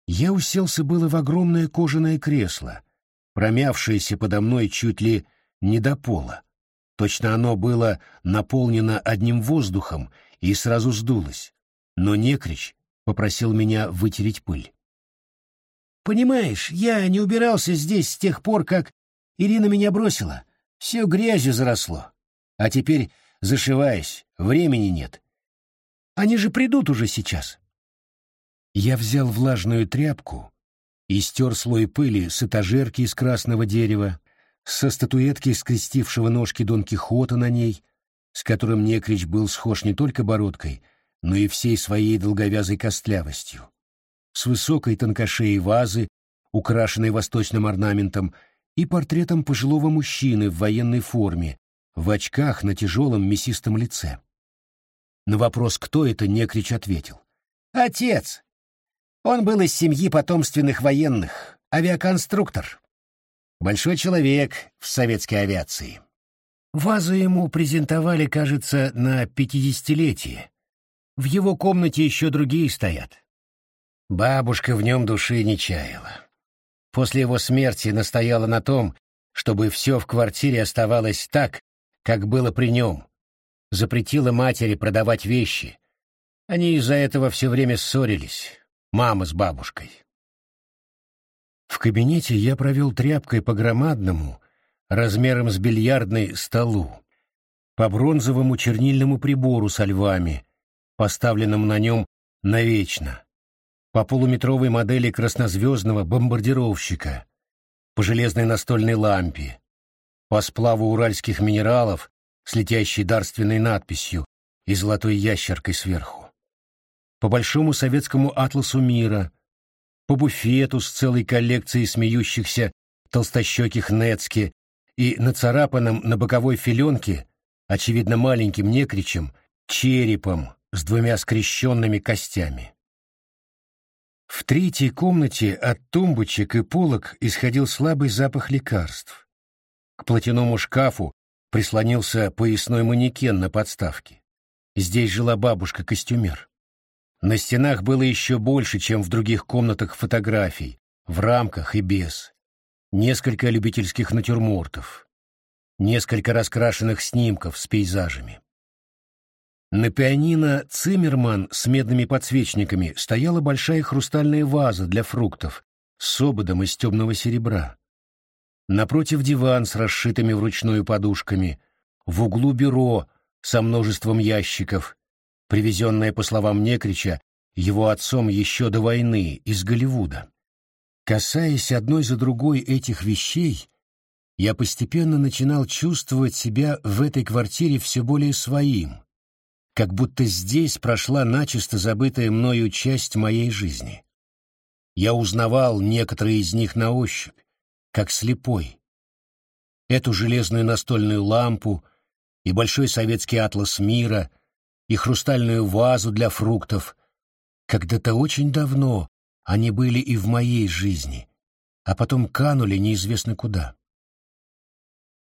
Я уселся было в огромное кожаное кресло, промявшееся подо мной чуть ли не до пола. Точно оно было наполнено одним воздухом и сразу сдулось. Но некрич, попросил меня вытереть пыль. «Понимаешь, я не убирался здесь с тех пор, как Ирина меня бросила. Все грязью заросло. А теперь зашиваюсь, времени нет. Они же придут уже сейчас». Я взял влажную тряпку и стер слой пыли с этажерки из красного дерева, со статуэтки скрестившего ножки Дон Кихота на ней, с которым Некрич был схож не только бородкой, но и всей своей долговязой костлявостью. С высокой тонкошеей вазы, украшенной восточным орнаментом, и портретом пожилого мужчины в военной форме, в очках на тяжелом мясистом лице. На вопрос, кто это, Некрич ответил. «Отец! Он был из семьи потомственных военных, авиаконструктор. Большой человек в советской авиации. Вазу ему презентовали, кажется, на пятидесятилетие, в его комнате еще другие стоят. Бабушка в нем души не чаяла. После его смерти настояла на том, чтобы все в квартире оставалось так, как было при нем. Запретила матери продавать вещи. Они из-за этого все время ссорились, мама с бабушкой. В кабинете я провел тряпкой по громадному, размером с бильярдный, столу, по бронзовому чернильному прибору со львами, поставленному на нем навечно, по полуметровой модели краснозвездного бомбардировщика, по железной настольной лампе, по сплаву уральских минералов с летящей дарственной надписью и золотой ящеркой сверху, по большому советскому атласу мира, по буфету с целой коллекцией смеющихся толстощеких Нецки и нацарапанным на боковой филенке, очевидно маленьким некричем, черепом с двумя скрещенными костями. В третьей комнате от тумбочек и полок исходил слабый запах лекарств. К платяному шкафу прислонился поясной манекен на подставке. Здесь жила бабушка-костюмер. На стенах было еще больше, чем в других комнатах фотографий, в рамках и без. Несколько любительских натюрмортов. Несколько раскрашенных снимков с пейзажами. На пианино «Циммерман» с медными подсвечниками стояла большая хрустальная ваза для фруктов с ободом из темного серебра. Напротив диван с расшитыми вручную подушками, в углу бюро со множеством ящиков, привезенная, по словам Некрича, его отцом еще до войны из Голливуда. Касаясь одной за другой этих вещей, я постепенно начинал чувствовать себя в этой квартире все более своим, как будто здесь прошла начисто забытая мною часть моей жизни. Я узнавал некоторые из них на ощупь, как слепой. Эту железную настольную лампу и большой советский атлас мира — и хрустальную вазу для фруктов. Когда-то очень давно они были и в моей жизни, а потом канули неизвестно куда.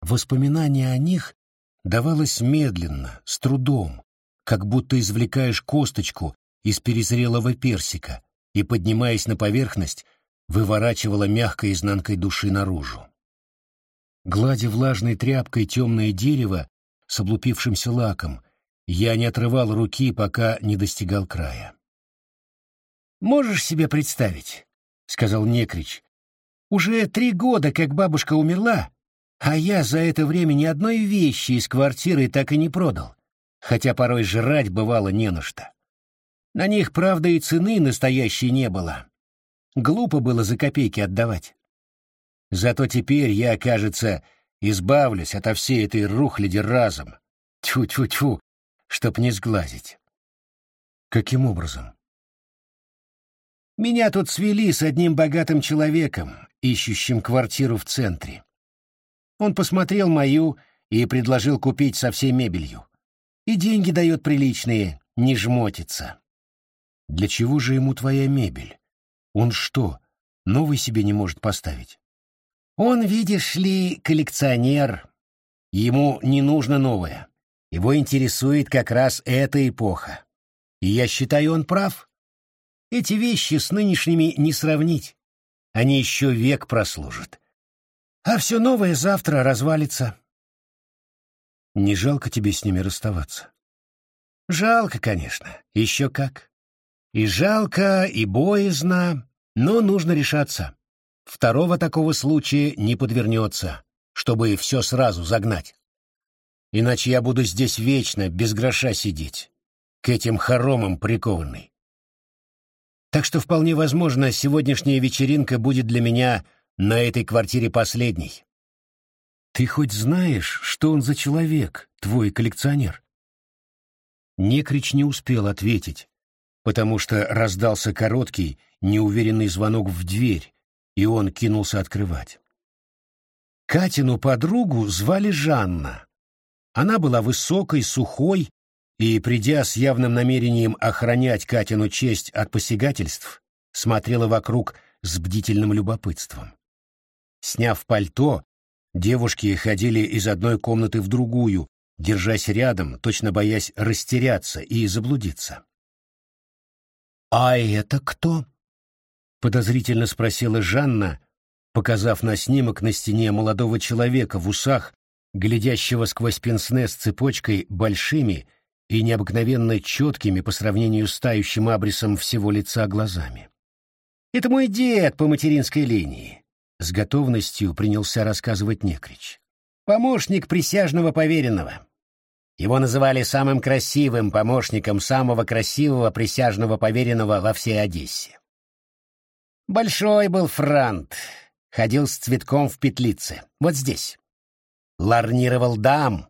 Воспоминание о них давалось медленно, с трудом, как будто извлекаешь косточку из перезрелого персика и, поднимаясь на поверхность, выворачивала мягкой изнанкой души наружу. Гладя влажной тряпкой темное дерево с облупившимся лаком, я не отрывал руки, пока не достигал края. «Можешь себе представить?» — сказал Некрич. «Уже три года, как бабушка умерла, а я за это время ни одной вещи из квартиры так и не продал, хотя порой жрать бывало не на что. На них, правда, и цены настоящей не было. Глупо было за копейки отдавать. Зато теперь я, кажется, избавлюсь ото всей этой рухляди разом. Тьфу-тьфу-тьфу, чтоб не сглазить. Каким образом? Меня тут свели с одним богатым человеком, ищущим квартиру в центре. Он посмотрел мою и предложил купить со всей мебелью. И деньги дает приличные, не жмотится. Для чего же ему твоя мебель? Он что, новый себе не может поставить? Он, видишь ли, коллекционер. Ему не нужно новое. Его интересует как раз эта эпоха. И я считаю, он прав. Эти вещи с нынешними не сравнить. Они еще век прослужат. А все новое завтра развалится. Не жалко тебе с ними расставаться? Жалко, конечно, еще как. И жалко, и боязно, но нужно решаться. Второго такого случая не подвернется, чтобы все сразу загнать иначе я буду здесь вечно, без гроша сидеть, к этим хоромам прикованный. Так что вполне возможно, сегодняшняя вечеринка будет для меня на этой квартире последней. Ты хоть знаешь, что он за человек, твой коллекционер? Некрич не успел ответить, потому что раздался короткий, неуверенный звонок в дверь, и он кинулся открывать. Катину подругу звали Жанна. Она была высокой, сухой, и, придя с явным намерением охранять Катину честь от посягательств, смотрела вокруг с бдительным любопытством. Сняв пальто, девушки ходили из одной комнаты в другую, держась рядом, точно боясь растеряться и заблудиться. «А это кто?» — подозрительно спросила Жанна, показав на снимок на стене молодого человека в усах глядящего сквозь пенсне с цепочкой большими, и необыкновенно четкими по сравнению с тающим абрисом всего лица глазами. «Это мой дед по материнской линии», — с готовностью принялся рассказывать Некрич. «Помощник присяжного поверенного. Его называли самым красивым помощником самого красивого присяжного поверенного во всей Одессе. Большой был франт, ходил с цветком в петлице, вот здесь. Ларнировал дам.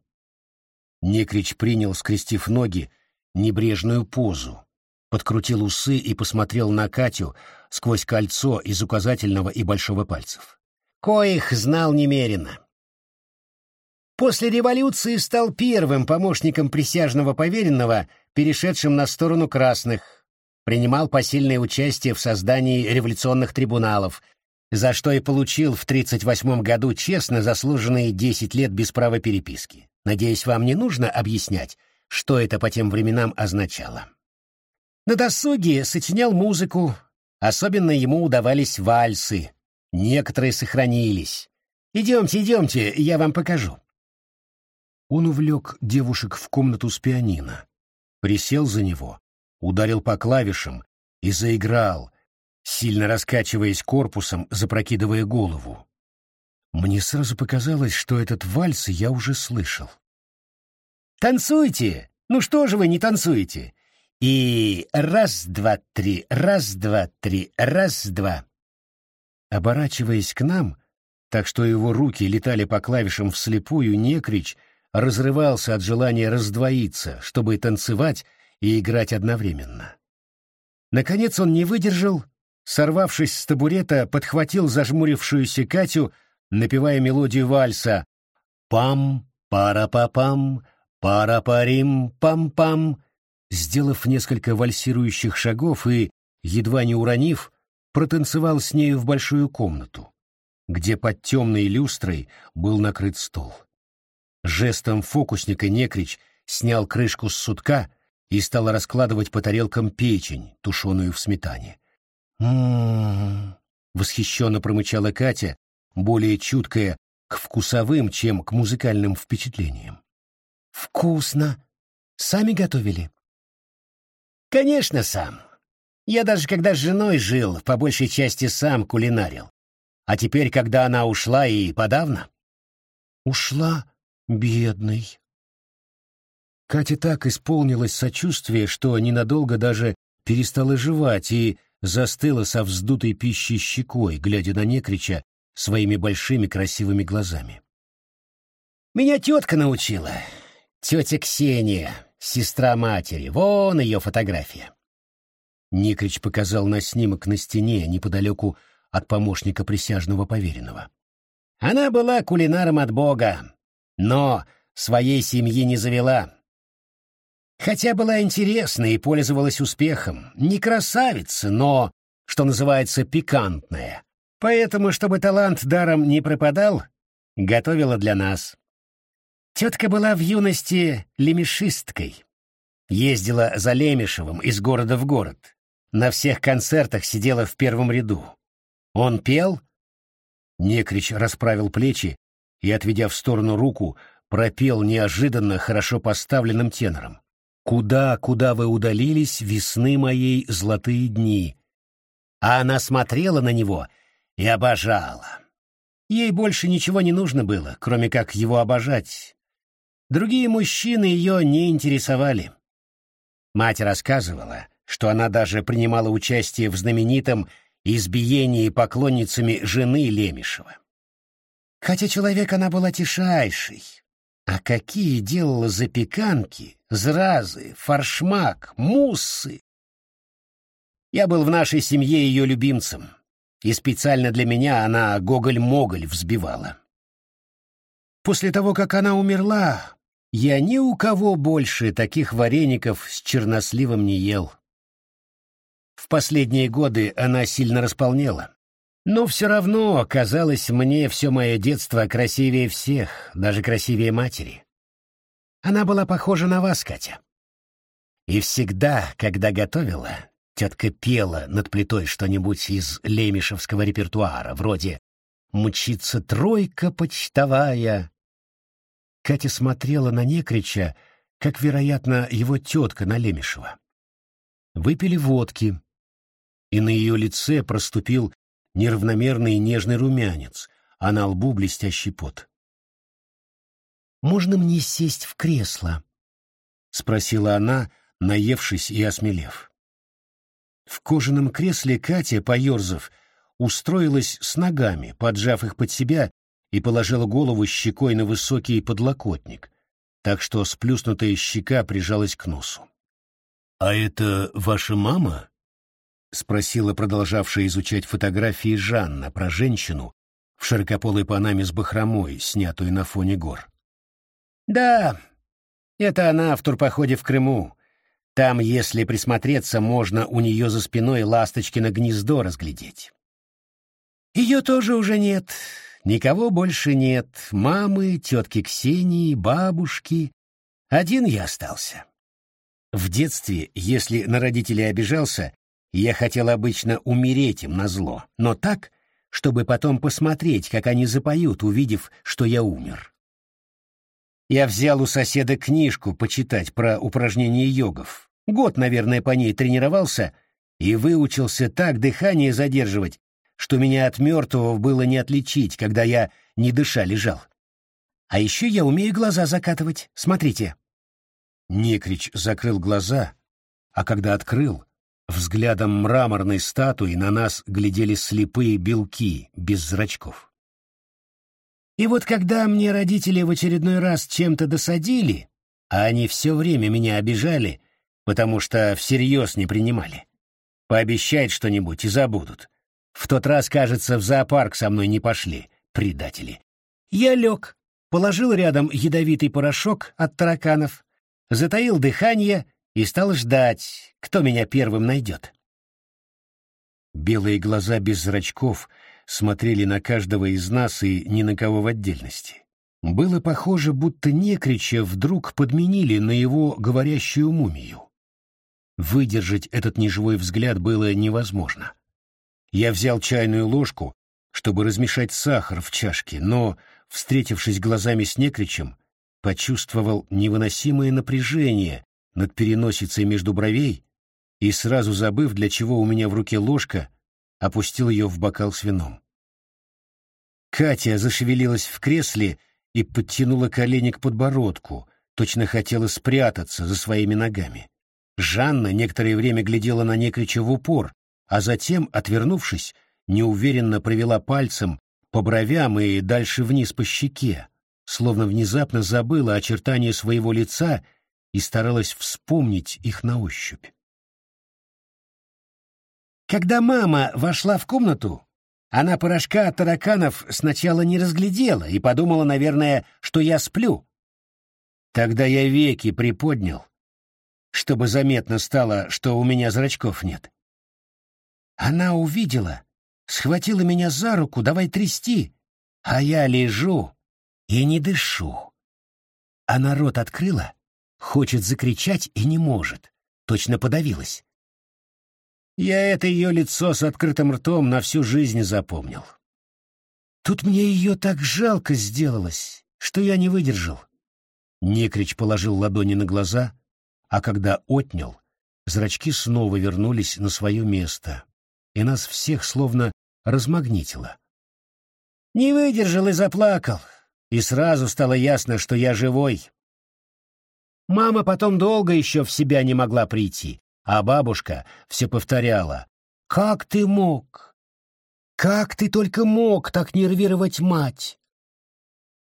Некрич принял, скрестив ноги, небрежную позу, подкрутил усы и посмотрел на Катю сквозь кольцо из указательного и большого пальцев. Коих знал немерено. После революции стал первым помощником присяжного поверенного, перешедшим на сторону красных, принимал посильное участие в создании революционных трибуналов, за что и получил в 1938 году честно заслуженные 10 лет без права переписки. Надеюсь, вам не нужно объяснять, что это по тем временам означало. На досуге сочинял музыку, особенно ему удавались вальсы, некоторые сохранились. Идемте, идемте, я вам покажу. Он увлек девушек в комнату с пианино, присел за него, ударил по клавишам и заиграл, сильно раскачиваясь корпусом, запрокидывая голову. Мне сразу показалось, что этот вальс я уже слышал. «Танцуйте! Ну что же вы не танцуете? И раз-два-три, раз-два-три, раз-два!» Оборачиваясь к нам, так что его руки летали по клавишам вслепую, Некрич разрывался от желания раздвоиться, чтобы танцевать и играть одновременно. Наконец он не выдержал сорвавшись с табурета, подхватил зажмурившуюся Катю, напевая мелодию вальса «Пам, пара-па-пам, пара-парим, пам-пам», сделав несколько вальсирующих шагов и, едва не уронив, протанцевал с нею в большую комнату, где под темной люстрой был накрыт стол. Жестом фокусника Некрич снял крышку с сутка и стал раскладывать по тарелкам печень, тушеную в сметане. «М-м-м», восхищенно промычала Катя, более чуткая к вкусовым, чем к музыкальным впечатлениям. «Вкусно! Сами готовили?» «Конечно, сам. Я даже когда с женой жил, по большей части сам кулинарил. А теперь, когда она ушла, и подавно». «Ушла, бедный». Катя так исполнилась сочувствие, что ненадолго даже перестала жевать и застыла со вздутой пищей щекой, глядя на Некрича своими большими красивыми глазами. «Меня тетка научила. Тетя Ксения, сестра матери. Вон ее фотография». Некрич показал на снимок на стене неподалеку от помощника присяжного поверенного. Она была кулинаром от Бога, но своей семьи не завела. Хотя была интересна и пользовалась успехом. Не красавица, но, что называется, пикантная. Поэтому, чтобы талант даром не пропадал, готовила для нас. Тетка была в юности лемешисткой. Ездила за Лемешевым из города в город. На всех концертах сидела в первом ряду. Он пел? Некрич расправил плечи и, отведя в сторону руку, пропел неожиданно хорошо поставленным тенором. Куда, куда вы удалились, весны моей золотые дни? А она смотрела на него и обожала. Ей больше ничего не нужно было, кроме как его обожать. Другие мужчины ее не интересовали. Мать рассказывала, что она даже принимала участие в знаменитом избиении поклонницами жены Лемешева. Хотя человек она была тишайший, а какие делала запеканки, зразы, форшмак, муссы! Я был в нашей семье ее любимцем, и специально для меня она гоголь-моголь взбивала. После того, как она умерла, я ни у кого больше таких вареников с черносливом не ел. В последние годы она сильно располнела. Но все равно казалось мне все мое детство красивее всех, даже красивее матери. Она была похожа на вас, Катя. И всегда, когда готовила, тетка пела над плитой что-нибудь из лемешевского репертуара, вроде «Мчится тройка почтовая». Катя смотрела на Некрича, как, вероятно, его тетка Налемешева. Выпили водки, и на ее лице проступил неравномерный нежный румянец, а на лбу блестящий пот. «Можно мне сесть в кресло?» — спросила она, наевшись и осмелев. В кожаном кресле Катя, поерзав, устроилась с ногами, поджав их под себя, и положила голову щекой на высокий подлокотник, так что сплюснутая щека прижалась к носу. «А это ваша мама?» — спросила продолжавшая изучать фотографии Жанна про женщину в широкополой панаме с бахромой, снятую на фоне гор. «Да, это она в турпоходе в Крыму. Там, если присмотреться, можно у нее за спиной ласточкино гнездо разглядеть. Ее тоже уже нет, никого больше нет, мамы, тетки Ксении, бабушки. Один я остался. В детстве, если на родителей обижался, я хотел обычно умереть им назло, но так, чтобы потом посмотреть, как они запоют, увидев, что я умер. Я взял у соседа книжку почитать про упражнения йогов. Год, наверное, по ней тренировался и выучился так дыхание задерживать, что меня от мертвого было не отличить, когда я не дыша лежал. А еще я умею глаза закатывать. Смотрите. Некрич закрыл глаза, а когда открыл, Взглядом мраморной статуи на нас глядели слепые белки без зрачков. И вот когда мне родители в очередной раз чем-то досадили, а они все время меня обижали, потому что всерьез не принимали, пообещать что-нибудь и забудут. В тот раз, кажется, в зоопарк со мной не пошли, предатели. Я лег, положил рядом ядовитый порошок от тараканов, затаил дыхание и стал ждать, кто меня первым найдет. Белые глаза без зрачков смотрели на каждого из нас и ни на кого в отдельности. Было похоже, будто Некрича вдруг подменили на его говорящую мумию. Выдержать этот неживой взгляд было невозможно. Я взял чайную ложку, чтобы размешать сахар в чашке, но, встретившись глазами с Некричем, почувствовал невыносимое напряжение, над переносицей между бровей и, сразу забыв, для чего у меня в руке ложка, опустил ее в бокал с вином. Катя зашевелилась в кресле и подтянула колени к подбородку, точно хотела спрятаться за своими ногами. Жанна некоторое время глядела на Некрича в упор, а затем, отвернувшись, неуверенно провела пальцем по бровям и дальше вниз по щеке, словно внезапно забыла очертания своего лица и старалась вспомнить их на ощупь. Когда мама вошла в комнату, она порошка тараканов сначала не разглядела и подумала, наверное, что я сплю. Тогда я веки приподнял, чтобы заметно стало, что у меня зрачков нет. Она увидела, схватила меня за руку, давай трясти, а я лежу и не дышу. Она рот открыла, Хочет закричать и не может. Точно подавилась. Я это ее лицо с открытым ртом на всю жизнь запомнил. Тут мне ее так жалко сделалось, что я не выдержал. Некрич положил ладони на глаза, а когда отнял, зрачки снова вернулись на свое место, и нас всех словно размагнитило. Не выдержал и заплакал, и сразу стало ясно, что я живой. Мама потом долго еще в себя не могла прийти, а бабушка все повторяла. «Как ты мог? Как ты только мог так нервировать мать?»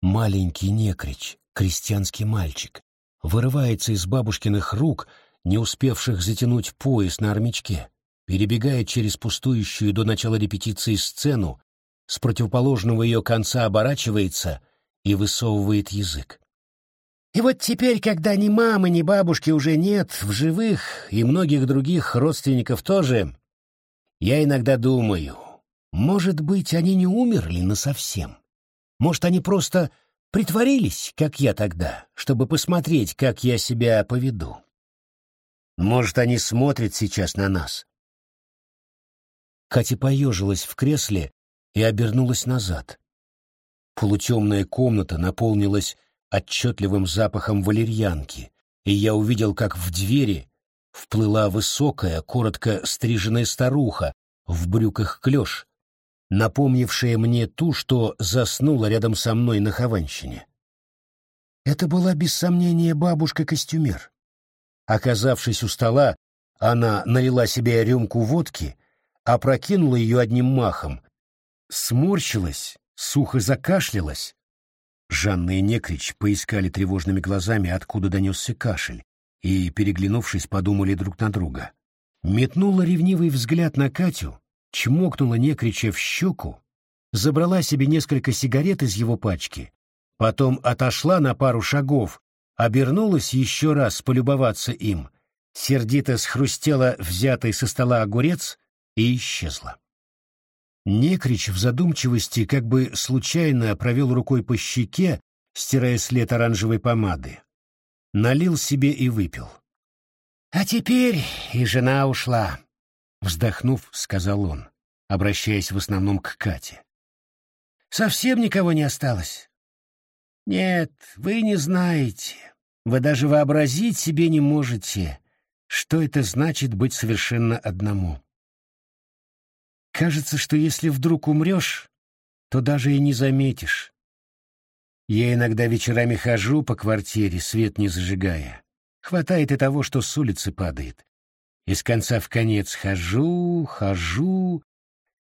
Маленький некрич, крестьянский мальчик, вырывается из бабушкиных рук, не успевших затянуть пояс на армячке, перебегает через пустующую до начала репетиции сцену, с противоположного ее конца оборачивается и высовывает язык. И вот теперь, когда ни мамы, ни бабушки уже нет в живых, и многих других родственников тоже, я иногда думаю, может быть, они не умерли насовсем. Может, они просто притворились, как я тогда, чтобы посмотреть, как я себя поведу. Может, они смотрят сейчас на нас. Катя поежилась в кресле и обернулась назад. Полутемная комната наполнилась отчетливым запахом валерьянки, и я увидел, как в двери вплыла высокая, коротко стриженная старуха в брюках клеш, напомнившая мне ту, что заснула рядом со мной на Хованщине. Это была без сомнения бабушка-костюмер. Оказавшись у стола, она налила себе рюмку водки, опрокинула ее одним махом, сморщилась, сухо закашлялась. Жанна и Некрич поискали тревожными глазами, откуда донесся кашель, и, переглянувшись, подумали друг на друга. Метнула ревнивый взгляд на Катю, чмокнула Некрича в щеку, забрала себе несколько сигарет из его пачки, потом отошла на пару шагов, обернулась еще раз полюбоваться им, сердито схрустела взятый со стола огурец и исчезла. Некрич в задумчивости как бы случайно провел рукой по щеке, стирая след оранжевой помады. Налил себе и выпил. «А теперь и жена ушла», — вздохнув, сказал он, обращаясь в основном к Кате. «Совсем никого не осталось?» «Нет, вы не знаете. Вы даже вообразить себе не можете, что это значит быть совершенно одному. Кажется, что если вдруг умрешь, то даже и не заметишь. Я иногда вечерами хожу по квартире, свет не зажигая. Хватает и того, что с улицы падает. Из конца в конец хожу, хожу.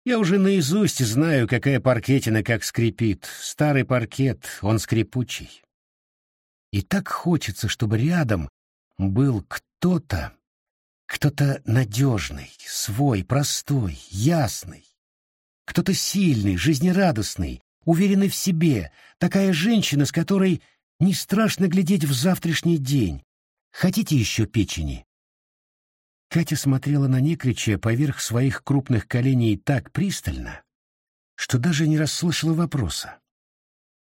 Я уже наизусть знаю, какая паркетина как скрипит. Старый паркет, он скрипучий. И так хочется, чтобы рядом был кто-то, кто-то надежный, свой, простой, ясный. Кто-то сильный, жизнерадостный, уверенный в себе, такая женщина, с которой не страшно глядеть в завтрашний день. Хотите еще печени? Катя смотрела на Некрича поверх своих крупных коленей так пристально, что даже не расслышала вопроса.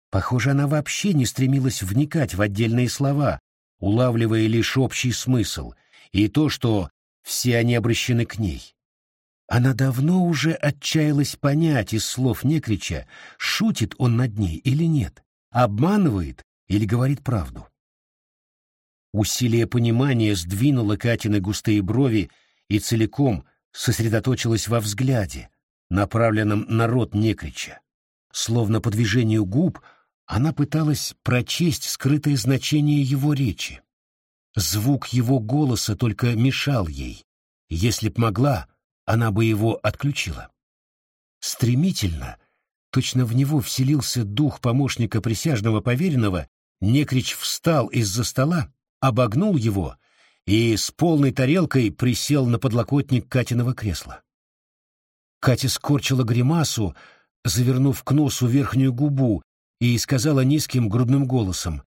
Похоже, она вообще не стремилась вникать в отдельные слова, улавливая лишь общий смысл, и то, что все они обращены к ней. Она давно уже отчаялась понять из слов Некрича, шутит он над ней или нет, обманывает или говорит правду. Усилие понимания сдвинуло Катины густые брови и целиком сосредоточилось во взгляде, направленном на рот Некрича. Словно по движению губ она пыталась прочесть скрытое значение его речи. Звук его голоса только мешал ей. Если б могла, она бы его отключила. Стремительно, точно в него вселился дух помощника присяжного поверенного, Некрич встал из-за стола, обогнул его и с полной тарелкой присел на подлокотник Катиного кресла. Катя скорчила гримасу, завернув к носу верхнюю губу, и сказала низким грудным голосом,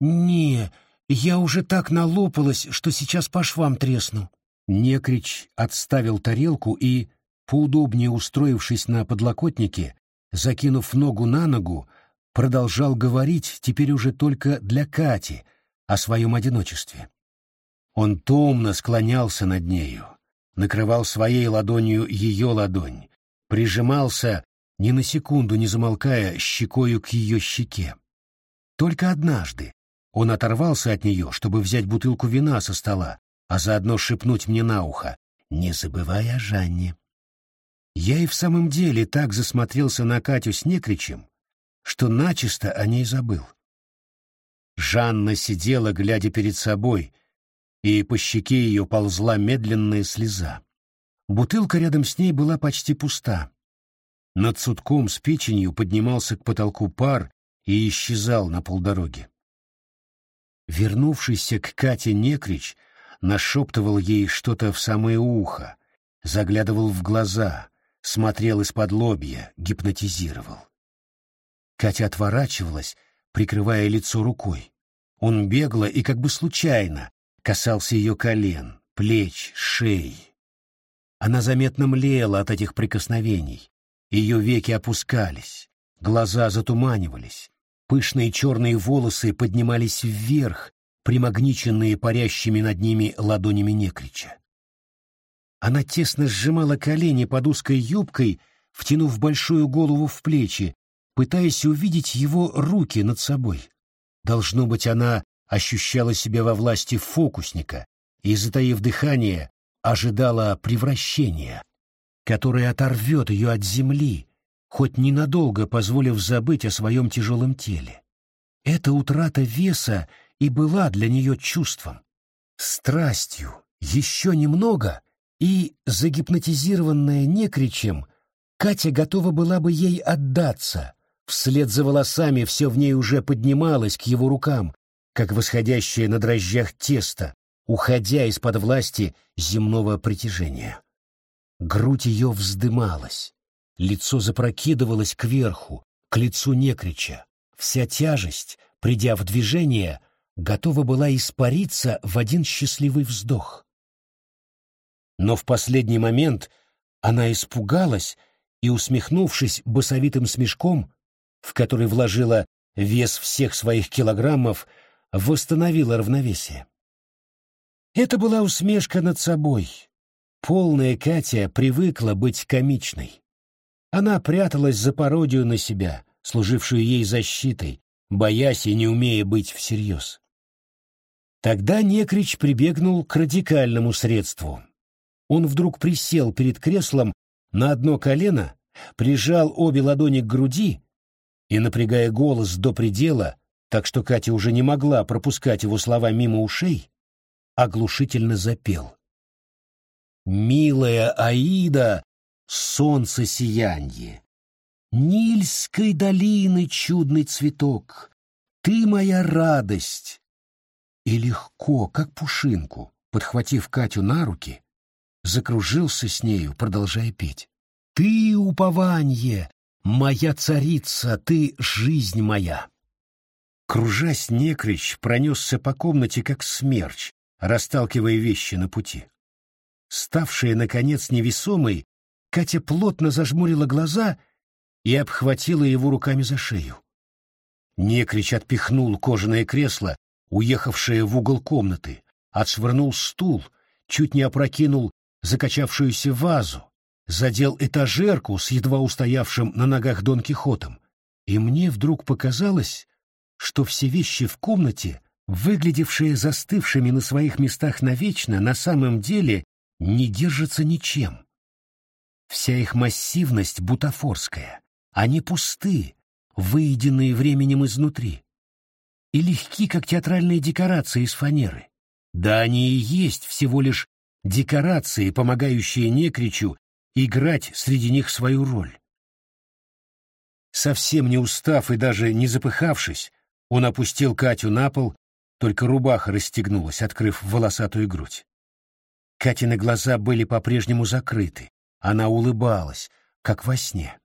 «Не, я уже так налопалась, что сейчас по швам тресну. Некрич отставил тарелку и, поудобнее устроившись на подлокотнике, закинув ногу на ногу, продолжал говорить теперь уже только для Кати о своем одиночестве. Он томно склонялся над нею, накрывал своей ладонью ее ладонь, прижимался, ни на секунду не замолкая, щекою к ее щеке. Только однажды, он оторвался от нее, чтобы взять бутылку вина со стола, а заодно шепнуть мне на ухо «Не забывай о Жанне». Я и в самом деле так засмотрелся на Катю с Некричем, что начисто о ней забыл. Жанна сидела, глядя перед собой, и по щеке ее ползла медленная слеза. Бутылка рядом с ней была почти пуста. Над сутком с печенью поднимался к потолку пар и исчезал на полдороги. Вернувшийся к Кате Некрич нашептывал ей что-то в самое ухо, заглядывал в глаза, смотрел из-под лобья, гипнотизировал. Катя отворачивалась, прикрывая лицо рукой. Он бегло и как бы случайно касался ее колен, плеч, шеи. Она заметно млела от этих прикосновений. Ее веки опускались, глаза затуманивались, Пышные черные волосы поднимались вверх, примагниченные парящими над ними ладонями некрича. Она тесно сжимала колени под узкой юбкой, втянув большую голову в плечи, пытаясь увидеть его руки над собой. Должно быть, она ощущала себя во власти фокусника и, затаив дыхание, ожидала превращения, которое оторвет ее от земли, хоть ненадолго позволив забыть о своем тяжелом теле. Эта утрата веса и была для нее чувством, страстью, еще немного, и, загипнотизированная некричем, Катя готова была бы ей отдаться. Вслед за волосами все в ней уже поднималось к его рукам, как восходящее на дрожжах тесто, уходя из-под власти земного притяжения. Грудь ее вздымалась, лицо запрокидывалось кверху, к лицу некрича. Вся тяжесть, придя в движение, готова была испариться в один счастливый вздох. Но в последний момент она испугалась и, усмехнувшись басовитым смешком, в который вложила вес всех своих килограммов, восстановила равновесие. Это была усмешка над собой. Полная Катя привыкла быть комичной. Она пряталась за пародию на себя, служившую ей защитой, боясь и не умея быть всерьез. Тогда Некрич прибегнул к радикальному средству. Он вдруг присел перед креслом на одно колено, прижал обе ладони к груди и, напрягая голос до предела, так что Катя уже не могла пропускать его слова мимо ушей, оглушительно запел. «Милая Аида, солнце сиянье, Нильской долины чудный цветок, ты моя радость!» И легко, как пушинку, подхватив Катю на руки, закружился с нею, продолжая петь. «Ты упование, моя царица, ты жизнь моя!» Кружась некрич, пронесся по комнате, как смерч, расталкивая вещи на пути. Ставшая, наконец, невесомой, Катя плотно зажмурила глаза и обхватила его руками за шею. Некрич отпихнул кожаное кресло, уехавшее в угол комнаты, отшвырнул стул, чуть не опрокинул закачавшуюся вазу, задел этажерку с едва устоявшим на ногах Дон Кихотом, и мне вдруг показалось, что все вещи в комнате, выглядевшие застывшими на своих местах навечно, на самом деле не держатся ничем. Вся их массивность бутафорская, они пусты, выеденные временем изнутри, и легки, как театральные декорации из фанеры. Да они и есть всего лишь декорации, помогающие Некричу играть среди них свою роль. Совсем не устав и даже не запыхавшись, он опустил Катю на пол, только рубаха расстегнулась, открыв волосатую грудь. Катины глаза были по-прежнему закрыты. Она улыбалась, как во сне.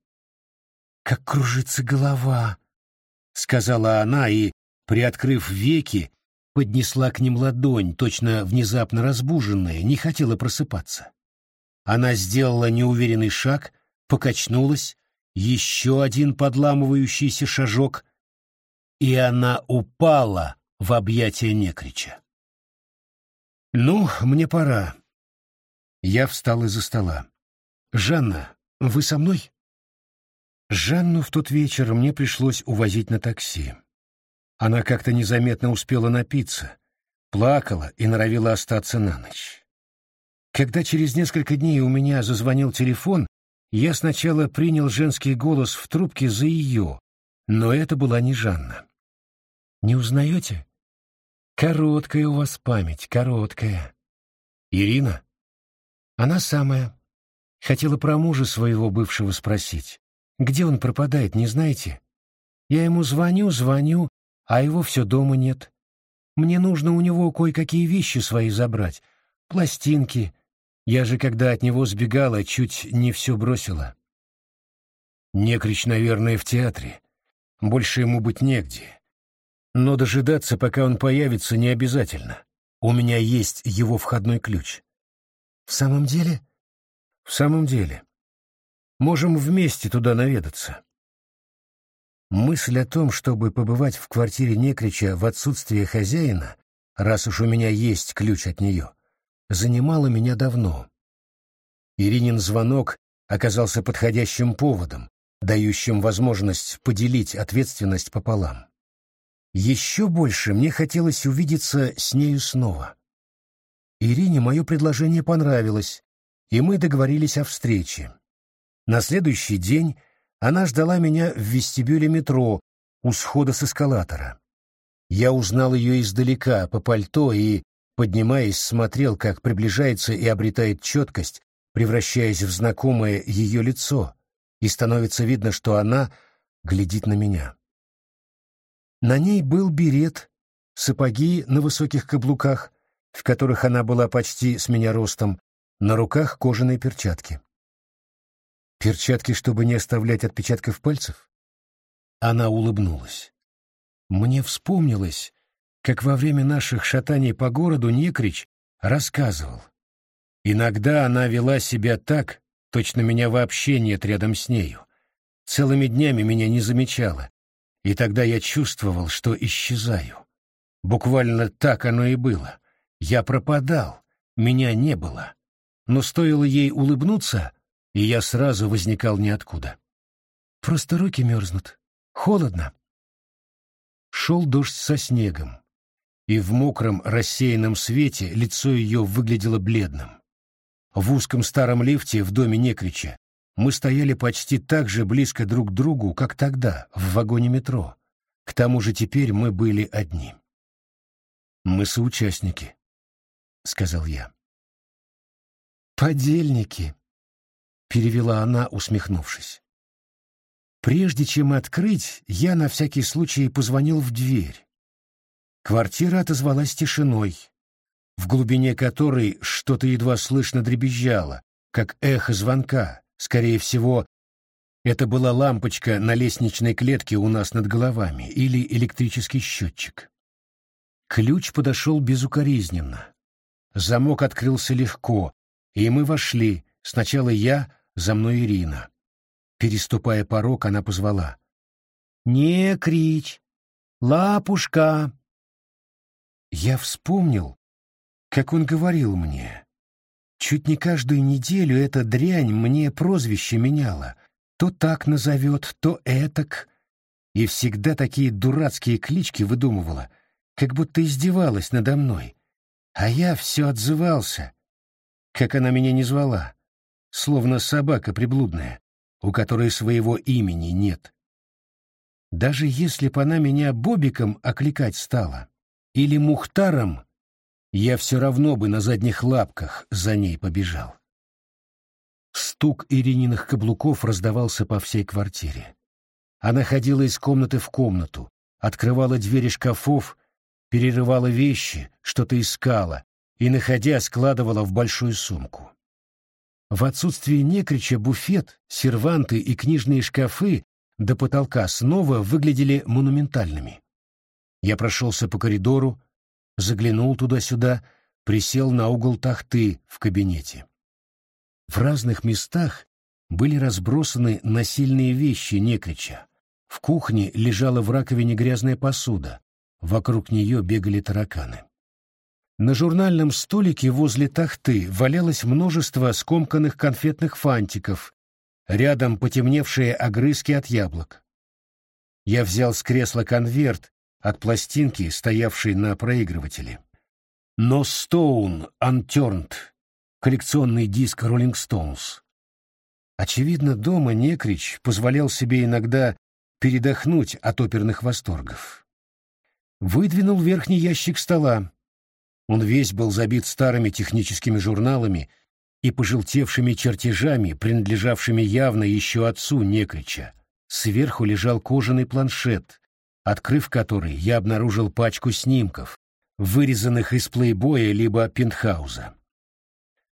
«Как кружится голова!» — сказала она и, приоткрыв веки, поднесла к ним ладонь, точно внезапно разбуженная, не хотела просыпаться. Она сделала неуверенный шаг, покачнулась, еще один подламывающийся шажок, и она упала в объятия Некрича. «Ну, мне пора». Я встал из-за стола. «Жанна, вы со мной?» Жанну в тот вечер мне пришлось увозить на такси. Она как-то незаметно успела напиться, плакала и норовила остаться на ночь. Когда через несколько дней у меня зазвонил телефон, я сначала принял женский голос в трубке за ее, но это была не Жанна. «Не узнаете?» «Короткая у вас память, короткая». «Ирина?» «Она самая. Хотела про мужа своего бывшего спросить. Где он пропадает, не знаете? Я ему звоню, звоню, а его все дома нет. Мне нужно у него кое-какие вещи свои забрать, пластинки. Я же, когда от него сбегала, чуть не все бросила. Некрич, наверное, в театре. Больше ему быть негде. Но дожидаться, пока он появится, не обязательно. У меня есть его входной ключ. В самом деле? В самом деле. Можем вместе туда наведаться. Мысль о том, чтобы побывать в квартире Некрича в отсутствие хозяина, раз уж у меня есть ключ от нее, занимала меня давно. Иринин звонок оказался подходящим поводом, дающим возможность поделить ответственность пополам. Еще больше мне хотелось увидеться с нею снова. Ирине мое предложение понравилось, и мы договорились о встрече. На следующий день она ждала меня в вестибюле метро у схода с эскалатора. Я узнал ее издалека, по пальто, и, поднимаясь, смотрел, как приближается и обретает четкость, превращаясь в знакомое ее лицо, и становится видно, что она глядит на меня. На ней был берет, сапоги на высоких каблуках, в которых она была почти с меня ростом, на руках кожаные перчатки. Перчатки, чтобы не оставлять отпечатков пальцев? Она улыбнулась. Мне вспомнилось, как во время наших шатаний по городу Некрич рассказывал. Иногда она вела себя так, точно меня вообще нет рядом с нею. Целыми днями меня не замечала, и тогда я чувствовал, что исчезаю. Буквально так оно и было. Я пропадал, меня не было. Но стоило ей улыбнуться, и я сразу возникал ниоткуда. Просто руки мерзнут. Холодно. Шел дождь со снегом, и в мокром рассеянном свете лицо ее выглядело бледным. В узком старом лифте в доме Некрича мы стояли почти так же близко друг к другу, как тогда, в вагоне метро. К тому же теперь мы были одни. «Мы соучастники», — сказал я. «Подельники», — перевела она, усмехнувшись. Прежде чем открыть, я на всякий случай позвонил в дверь. Квартира отозвалась тишиной, в глубине которой что-то едва слышно дребезжало, как эхо звонка. Скорее всего, это была лампочка на лестничной клетке у нас над головами или электрический счетчик. Ключ подошел безукоризненно. Замок открылся легко, и мы вошли, сначала я, за мной Ирина. Переступая порог, она позвала. «Не кричь! Лапушка!» Я вспомнил, как он говорил мне. Чуть не каждую неделю эта дрянь мне прозвище меняла. То так назовет, то этак. И всегда такие дурацкие клички выдумывала, как будто издевалась надо мной. А я все отзывался, как она меня не звала, словно собака приблудная, у которой своего имени нет. Даже если б она меня Бобиком окликать стала, или Мухтаром, я все равно бы на задних лапках за ней побежал. Стук Ирининых каблуков раздавался по всей квартире. Она ходила из комнаты в комнату, открывала двери шкафов, перерывала вещи, что-то искала и, находя, складывала в большую сумку. В отсутствие некрича буфет, серванты и книжные шкафы до потолка снова выглядели монументальными. Я прошелся по коридору, заглянул туда-сюда, присел на угол тахты в кабинете. В разных местах были разбросаны насильные вещи некрича. В кухне лежала в раковине грязная посуда, вокруг нее бегали тараканы. На журнальном столике возле тахты валялось множество скомканных конфетных фантиков, рядом потемневшие огрызки от яблок. Я взял с кресла конверт от пластинки, стоявшей на проигрывателе. Но Stone Unturned, коллекционный диск Rolling Stones. Очевидно, дома Некрич позволял себе иногда передохнуть от оперных восторгов. Выдвинул верхний ящик стола. Он весь был забит старыми техническими журналами и пожелтевшими чертежами, принадлежавшими явно еще отцу Некрича. Сверху лежал кожаный планшет, открыв который, я обнаружил пачку снимков, вырезанных из плейбоя либо пентхауза.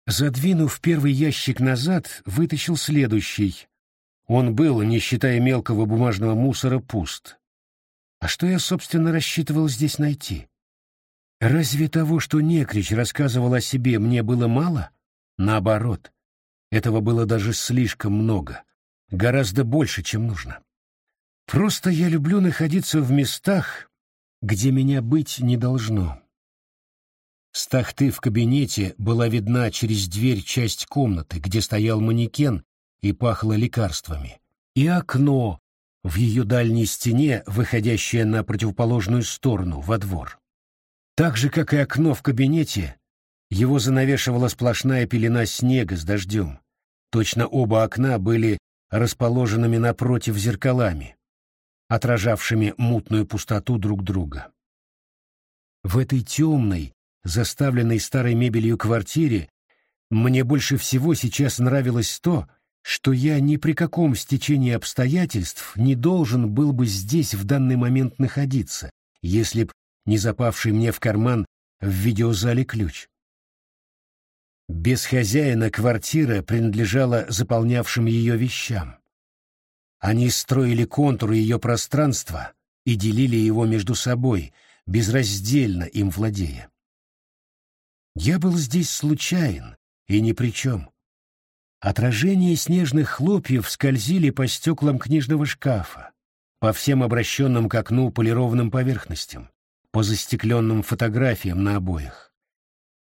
Задвинув первый ящик назад, вытащил следующий. Он был, не считая мелкого бумажного мусора, пуст. А что я, собственно, рассчитывал здесь найти? Разве того, что Некрич рассказывал о себе, мне было мало? Наоборот, этого было даже слишком много, гораздо больше, чем нужно. Просто я люблю находиться в местах, где меня быть не должно. С тахты в кабинете была видна через дверь часть комнаты, где стоял манекен и пахло лекарствами, и окно, в ее дальней стене, выходящее на противоположную сторону, во двор. Так же, как и окно в кабинете, его занавешивала сплошная пелена снега с дождем. Точно оба окна были расположенными напротив зеркалами, отражавшими мутную пустоту друг друга. В этой темной, заставленной старой мебелью квартире мне больше всего сейчас нравилось то, что я ни при каком стечении обстоятельств не должен был бы здесь в данный момент находиться, если б не запавший мне в карман в видеозале ключ. Без хозяина квартира принадлежала заполнявшим ее вещам. Они строили контуры ее пространства и делили его между собой, безраздельно им владея. Я был здесь случайен и ни при чем. Отражения снежных хлопьев скользили по стеклам книжного шкафа, по всем обращенным к окну полированным поверхностям, по застекленным фотографиям на обоях.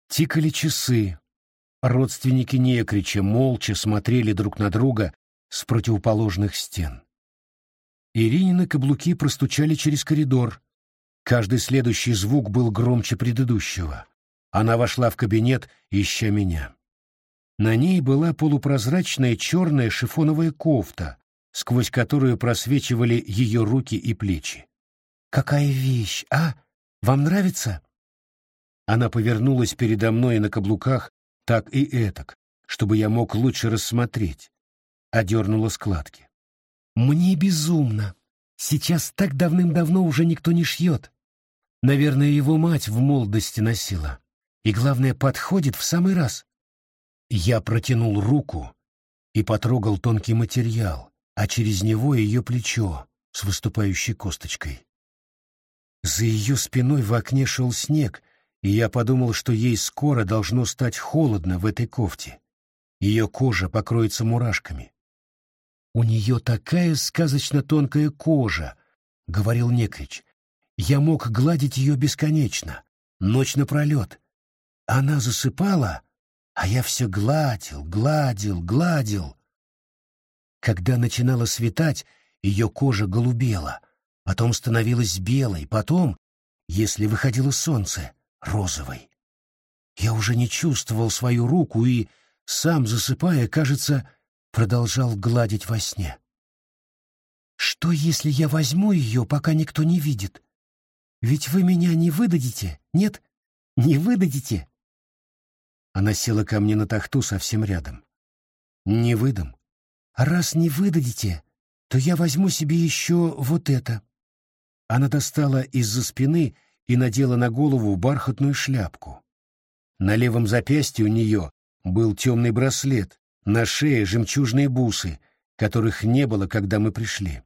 Тикали часы. Родственники Некрича молча смотрели друг на друга с противоположных стен. Иринины каблуки простучали через коридор. Каждый следующий звук был громче предыдущего. Она вошла в кабинет, ища меня. На ней была полупрозрачная черная шифоновая кофта, сквозь которую просвечивали ее руки и плечи. «Какая вещь, а? Вам нравится?» Она повернулась передо мной на каблуках так и этак, чтобы я мог лучше рассмотреть. Одернула складки. «Мне безумно. Сейчас так давным-давно уже никто не шьет. Наверное, его мать в молодости носила. И, главное, подходит в самый раз. Я протянул руку и потрогал тонкий материал, а через него ее плечо с выступающей косточкой. За ее спиной в окне шел снег, и я подумал, что ей скоро должно стать холодно в этой кофте. Ее кожа покроется мурашками. «У нее такая сказочно тонкая кожа», — говорил Некрич. «Я мог гладить ее бесконечно, ночь напролет. Она засыпала, а я все гладил, гладил, гладил. Когда начинало светать, ее кожа голубела, потом становилась белой, потом, если выходило солнце, розовой. Я уже не чувствовал свою руку и, сам засыпая, кажется, продолжал гладить во сне. Что, если я возьму ее, пока никто не видит? Ведь вы меня не выдадите, нет? Не выдадите? Она села ко мне на тахту совсем рядом. «Не выдам. раз не выдадите, то я возьму себе еще вот это». Она достала из-за спины и надела на голову бархатную шляпку. На левом запястье у нее был темный браслет, на шее жемчужные бусы, которых не было, когда мы пришли.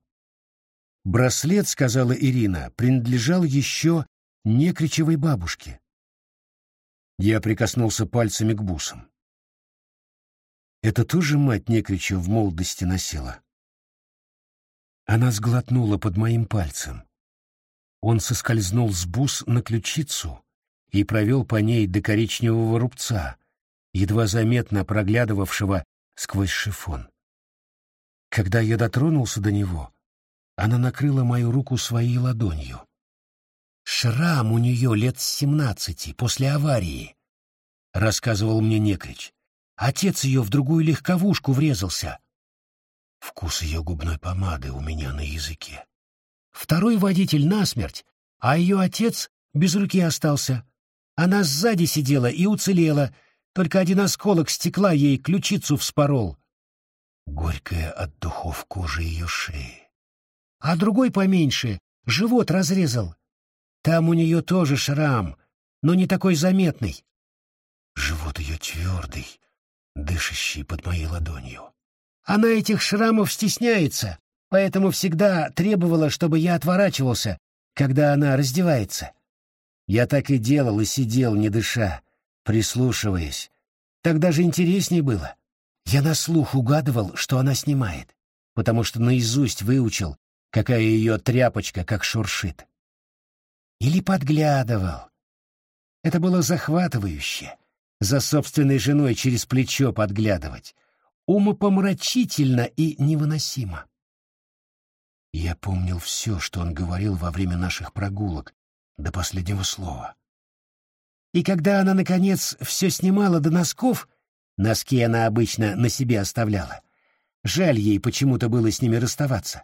Браслет, сказала Ирина, принадлежал еще некричевой бабушке. Я прикоснулся пальцами к бусам. Это тоже мать Некрича в молодости носила. Она сглотнула под моим пальцем. Он соскользнул с бус на ключицу и провел по ней до коричневого рубца, едва заметно проглядывавшего сквозь шифон. Когда я дотронулся до него, она накрыла мою руку своей ладонью. Шрам у нее лет с семнадцати, после аварии, — рассказывал мне Некрич. Отец ее в другую легковушку врезался. Вкус ее губной помады у меня на языке. Второй водитель насмерть, а ее отец без руки остался. Она сзади сидела и уцелела, только один осколок стекла ей ключицу вспорол. Горькая от духов кожи ее шеи. А другой поменьше, живот разрезал. Там у нее тоже шрам, но не такой заметный. Живот ее твердый, дышащий под моей ладонью. Она этих шрамов стесняется, поэтому всегда требовала, чтобы я отворачивался, когда она раздевается. Я так и делал и сидел, не дыша, прислушиваясь. Так даже интереснее было. Я на слух угадывал, что она снимает, потому что наизусть выучил, какая ее тряпочка как шуршит. Или подглядывал. Это было захватывающе, за собственной женой через плечо подглядывать. Умопомрачительно и невыносимо. Я помнил все, что он говорил во время наших прогулок, до последнего слова. И когда она, наконец, все снимала до носков, носки она обычно на себе оставляла, жаль ей почему-то было с ними расставаться.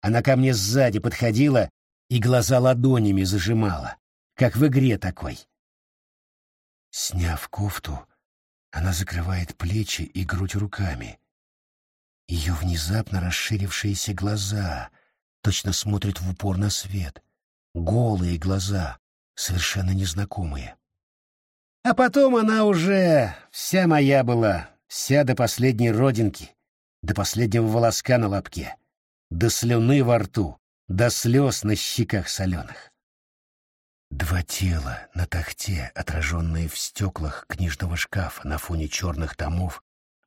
Она ко мне сзади подходила и глаза ладонями зажимала, как в игре такой. Сняв кофту, она закрывает плечи и грудь руками. Ее внезапно расширившиеся глаза точно смотрят в упор на свет. Голые глаза, совершенно незнакомые. А потом она уже вся моя была, вся до последней родинки, до последнего волоска на лобке, до слюны во рту, до слез на щеках соленых. Два тела на тахте, отраженные в стеклах книжного шкафа на фоне черных томов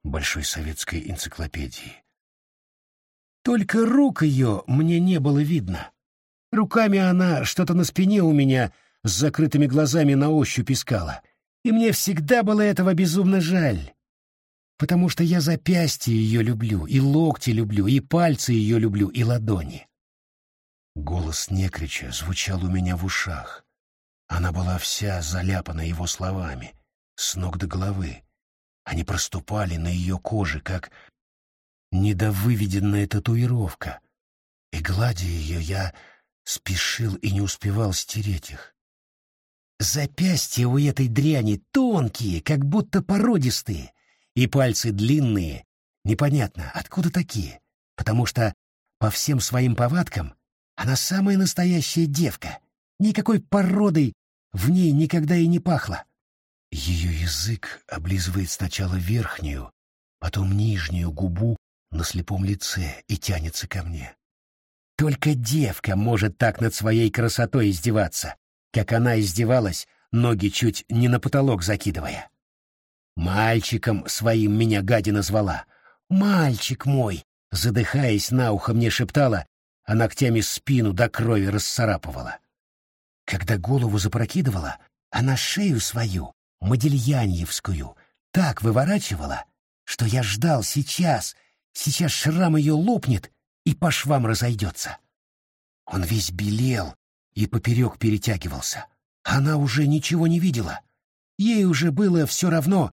Большой советской энциклопедии. Только рук ее мне не было видно. Руками она что-то на спине у меня с закрытыми глазами на ощупь искала, и мне всегда было этого безумно жаль, потому что я запястье ее люблю, и локти люблю, и пальцы ее люблю, и ладони. Голос Некрича звучал у меня в ушах. Она была вся заляпана его словами, с ног до головы. Они проступали на ее коже, как недовыведенная татуировка. И, гладя ее, я спешил и не успевал стереть их. Запястья у этой дряни тонкие, как будто породистые, и пальцы длинные, непонятно, откуда такие, потому что по всем своим повадкам она самая настоящая девка — Никакой породой в ней никогда и не пахло. Ее язык облизывает сначала верхнюю, потом нижнюю губу на слепом лице и тянется ко мне. Только девка может так над своей красотой издеваться, как она издевалась, ноги чуть не на потолок закидывая. Мальчиком своим меня гадина звала. «Мальчик мой!» Задыхаясь, на ухо мне шептала, а ногтями спину до крови расцарапывала. Когда голову запрокидывала, она шею свою, модельяньевскую, так выворачивала, что я ждал сейчас, сейчас шрам ее лопнет и по швам разойдется. Он весь белел и поперек перетягивался. Она уже ничего не видела. Ей уже было все равно.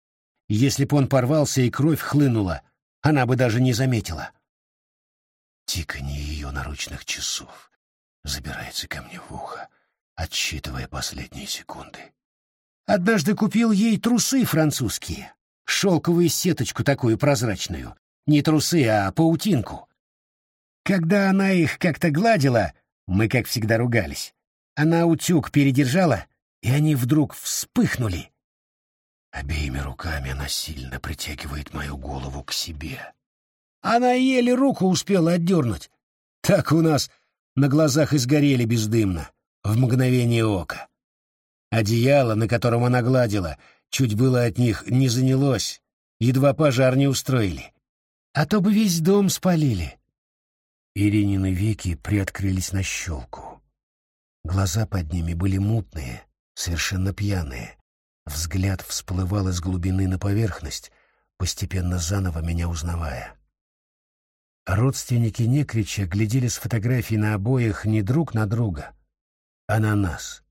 Если б он порвался и кровь хлынула, она бы даже не заметила. Тиканье ее наручных часов забирается ко мне в ухо отсчитывая последние секунды. Однажды купил ей трусы французские, шелковую сеточку такую прозрачную, не трусы, а паутинку. Когда она их как-то гладила, мы, как всегда, ругались. Она утюг передержала, и они вдруг вспыхнули. Обеими руками она сильно притягивает мою голову к себе. Она еле руку успела отдернуть. Так у нас на глазах изгорели бездымно в мгновение ока. Одеяло, на котором она гладила, чуть было от них не занялось, едва пожар не устроили. А то бы весь дом спалили. Иринины веки приоткрылись на щелку. Глаза под ними были мутные, совершенно пьяные. Взгляд всплывал из глубины на поверхность, постепенно заново меня узнавая. Родственники Некрича глядели с фотографий на обоих не друг на друга, ананас.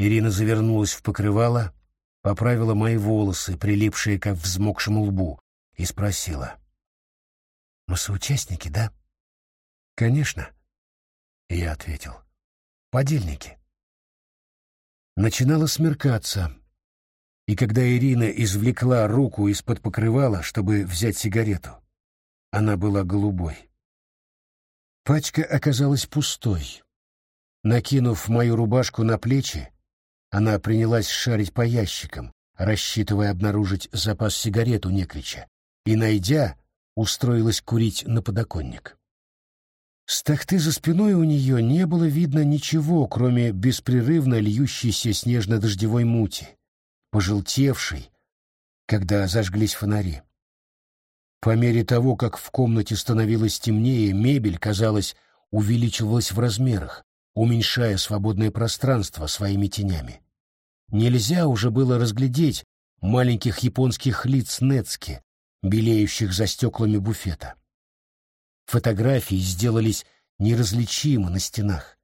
Ирина завернулась в покрывало, поправила мои волосы, прилипшие как взмокшему лбу, и спросила. «Мы соучастники, да?» «Конечно», — я ответил. «Подельники». Начинало смеркаться, и когда Ирина извлекла руку из-под покрывала, чтобы взять сигарету, она была голубой. Пачка оказалась пустой. Накинув мою рубашку на плечи, она принялась шарить по ящикам, рассчитывая обнаружить запас сигарет у Некрича, и, найдя, устроилась курить на подоконник. С тахты за спиной у нее не было видно ничего, кроме беспрерывно льющейся снежно-дождевой мути, пожелтевшей, когда зажглись фонари. По мере того, как в комнате становилось темнее, мебель, казалось, увеличивалась в размерах, уменьшая свободное пространство своими тенями. Нельзя уже было разглядеть маленьких японских лиц Нецки, белеющих за стеклами буфета. Фотографии сделались неразличимы на стенах.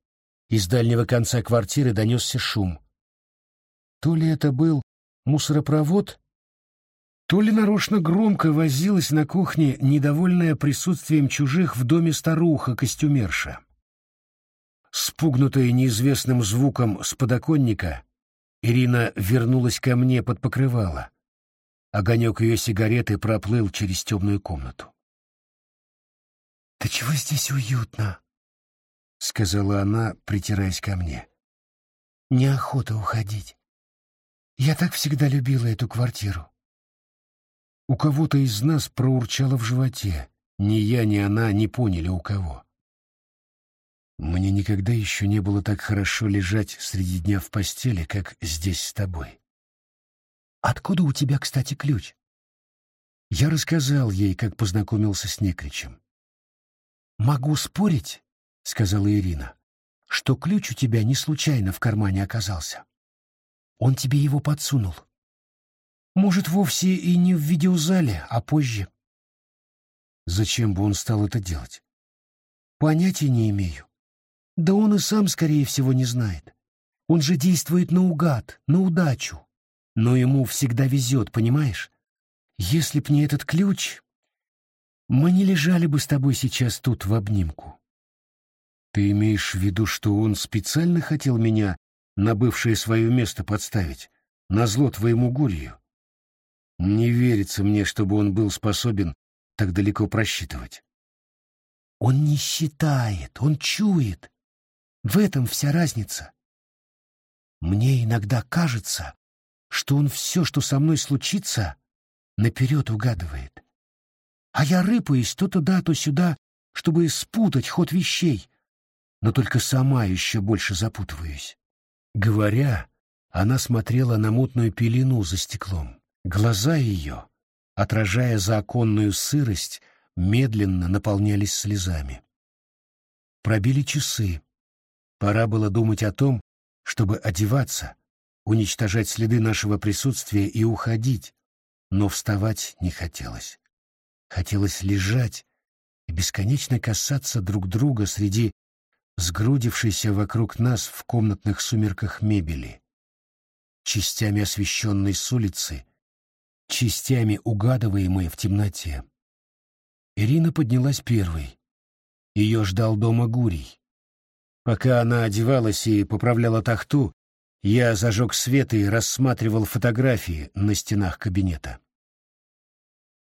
Из дальнего конца квартиры донесся шум. То ли это был мусоропровод, то ли нарочно громко возилась на кухне недовольная присутствием чужих в доме старуха-костюмерша. Спугнутая неизвестным звуком с подоконника, Ирина вернулась ко мне под покрывало. Огонек ее сигареты проплыл через темную комнату. «Да чего здесь уютно?» — сказала она, притираясь ко мне. «Неохота уходить. Я так всегда любила эту квартиру». У кого-то из нас проурчало в животе. Ни я, ни она не поняли, у кого. Мне никогда еще не было так хорошо лежать среди дня в постели, как здесь с тобой. Откуда у тебя, кстати, ключ? Я рассказал ей, как познакомился с Некричем. Могу спорить, — сказала Ирина, — что ключ у тебя не случайно в кармане оказался. Он тебе его подсунул. Может, вовсе и не в видеозале, а позже. Зачем бы он стал это делать? Понятия не имею. Да он и сам, скорее всего, не знает. Он же действует наугад, на удачу. Но ему всегда везет, понимаешь? Если б не этот ключ, мы не лежали бы с тобой сейчас тут в обнимку. Ты имеешь в виду, что он специально хотел меня на бывшее свое место подставить, на зло твоему горью? Не верится мне, чтобы он был способен так далеко просчитывать. Он не считает, он чует. В этом вся разница. Мне иногда кажется, что он все, что со мной случится, наперед угадывает. А я рыпаюсь то туда, то сюда, чтобы спутать ход вещей, но только сама еще больше запутываюсь. Говоря, она смотрела на мутную пелену за стеклом. Глаза ее, отражая законную сырость, медленно наполнялись слезами. Пробили часы. Пора было думать о том, чтобы одеваться, уничтожать следы нашего присутствия и уходить, но вставать не хотелось. Хотелось лежать и бесконечно касаться друг друга среди сгрудившейся вокруг нас в комнатных сумерках мебели, частями освещенной с улицы, частями угадываемой в темноте. Ирина поднялась первой. Ее ждал дома Гурий. Пока она одевалась и поправляла тахту, я зажег свет и рассматривал фотографии на стенах кабинета.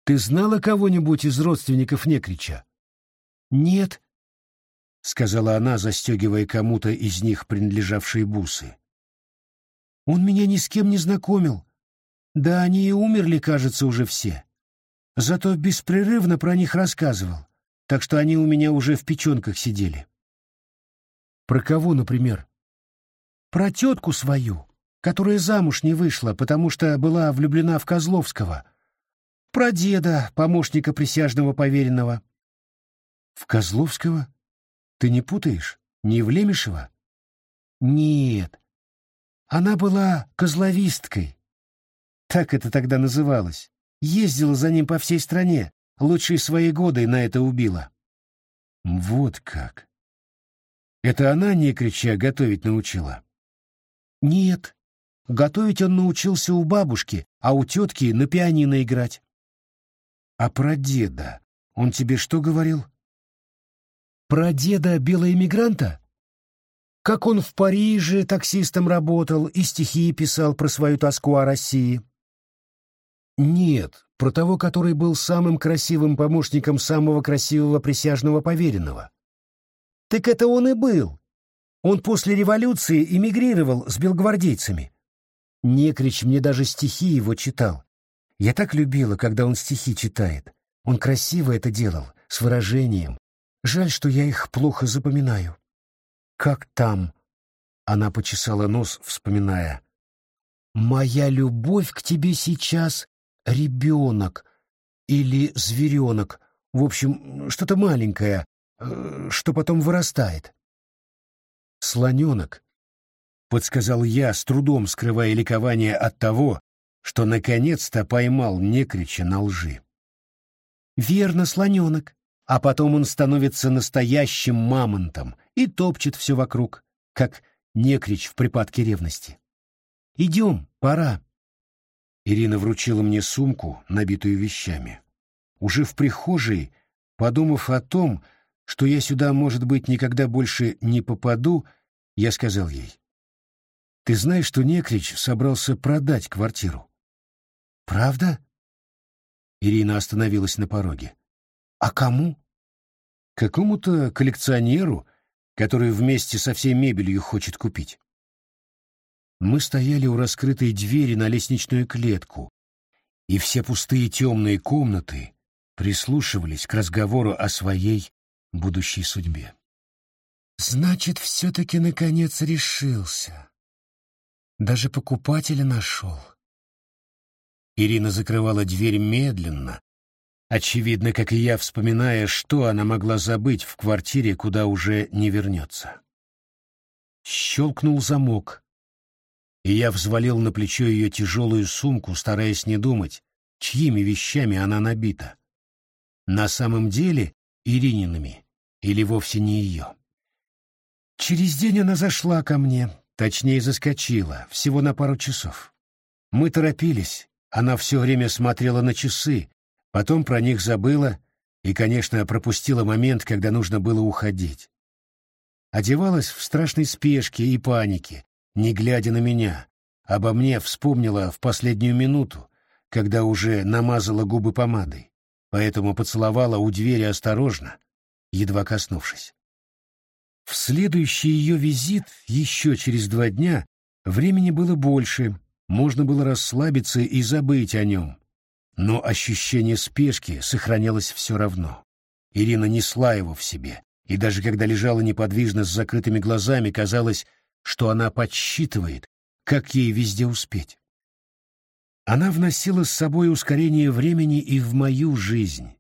«Ты знала кого-нибудь из родственников Некрича?» «Нет», — сказала она, застегивая кому-то из них принадлежавшие бусы. «Он меня ни с кем не знакомил. Да они и умерли, кажется, уже все. Зато беспрерывно про них рассказывал, так что они у меня уже в печенках сидели». «Про кого, например?» «Про тетку свою, которая замуж не вышла, потому что была влюблена в Козловского. Про деда, помощника присяжного поверенного». «В Козловского?» Ты не путаешь? Не в Лемешева? Нет. Она была козловисткой. Так это тогда называлось. Ездила за ним по всей стране. Лучшие свои годы на это убила. Вот как. Это она, не крича, готовить научила? Нет. Готовить он научился у бабушки, а у тетки на пианино играть. А про деда он тебе что говорил? Про деда белоэмигранта? Как он в Париже таксистом работал и стихи писал про свою тоску о России? Нет, про того, который был самым красивым помощником самого красивого присяжного поверенного. Так это он и был. Он после революции эмигрировал с белгвардейцами. Некрич мне даже стихи его читал. Я так любила, когда он стихи читает. Он красиво это делал, с выражением, Жаль, что я их плохо запоминаю. Как там? Она почесала нос, вспоминая. Моя любовь к тебе сейчас ребенок или зверенок, в общем, что-то маленькое, что потом вырастает. Слоненок, подсказал я, с трудом скрывая ликование от того, что наконец-то поймал Некрича на лжи. Верно, слоненок. а потом он становится настоящим мамонтом и топчет все вокруг, как некрич в припадке ревности. «Идем, пора». Ирина вручила мне сумку, набитую вещами. Уже в прихожей, подумав о том, что я сюда, может быть, никогда больше не попаду, я сказал ей. «Ты знаешь, что Некрич собрался продать квартиру?» «Правда?» Ирина остановилась на пороге. «А кому?» «Какому-то коллекционеру, который вместе со всей мебелью хочет купить». Мы стояли у раскрытой двери на лестничную клетку, и все пустые темные комнаты прислушивались к разговору о своей будущей судьбе. «Значит, все-таки наконец решился. Даже покупателя нашел». Ирина закрывала дверь медленно, очевидно, как и я, вспоминая, что она могла забыть в квартире, куда уже не вернется. Щелкнул замок, и я взвалил на плечо ее тяжелую сумку, стараясь не думать, чьими вещами она набита. На самом деле Ириниными или вовсе не ее. Через день она зашла ко мне, точнее заскочила, всего на пару часов. Мы торопились, она все время смотрела на часы, потом про них забыла и, конечно, пропустила момент, когда нужно было уходить. Одевалась в страшной спешке и панике, не глядя на меня. Обо мне вспомнила в последнюю минуту, когда уже намазала губы помадой, поэтому поцеловала у двери осторожно, едва коснувшись. В следующий ее визит, еще через два дня, времени было больше, можно было расслабиться и забыть о нем. Но ощущение спешки сохранялось все равно. Ирина несла его в себе, и даже когда лежала неподвижно с закрытыми глазами, казалось, что она подсчитывает, как ей везде успеть. Она вносила с собой ускорение времени и в мою жизнь.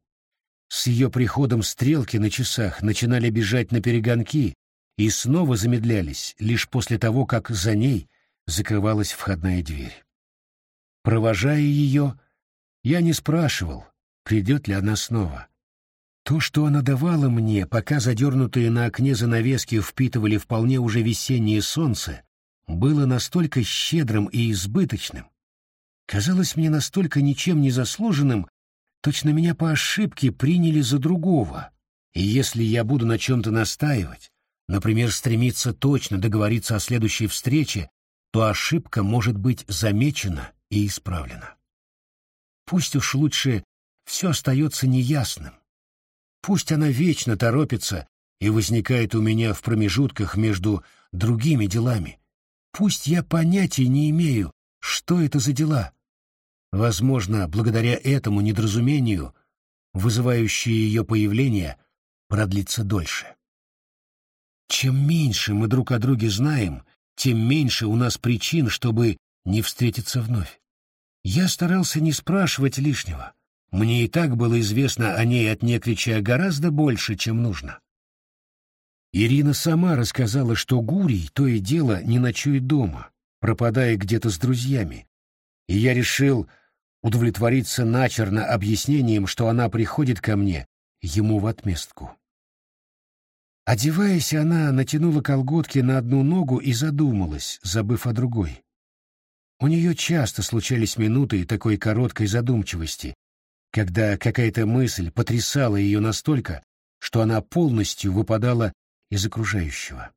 С ее приходом стрелки на часах начинали бежать на перегонки и снова замедлялись лишь после того, как за ней закрывалась входная дверь. Провожая ее, я не спрашивал, придет ли она снова. То, что она давала мне, пока задернутые на окне занавески впитывали вполне уже весеннее солнце, было настолько щедрым и избыточным, казалось мне настолько ничем не заслуженным, точно меня по ошибке приняли за другого, и если я буду на чем-то настаивать, например, стремиться точно договориться о следующей встрече, то ошибка может быть замечена и исправлена. Пусть уж лучше все остается неясным. Пусть она вечно торопится и возникает у меня в промежутках между другими делами. Пусть я понятия не имею, что это за дела. Возможно, благодаря этому недоразумению, вызывающее ее появление, продлится дольше. Чем меньше мы друг о друге знаем, тем меньше у нас причин, чтобы не встретиться вновь. Я старался не спрашивать лишнего. Мне и так было известно о ней от Некрича гораздо больше, чем нужно. Ирина сама рассказала, что Гурий то и дело не ночует дома, пропадая где-то с друзьями, и я решил удовлетвориться начерно объяснением, что она приходит ко мне ему в отместку. Одеваясь, она натянула колготки на одну ногу и задумалась, забыв о другой. У нее часто случались минуты такой короткой задумчивости, когда какая-то мысль потрясала ее настолько, что она полностью выпадала из окружающего.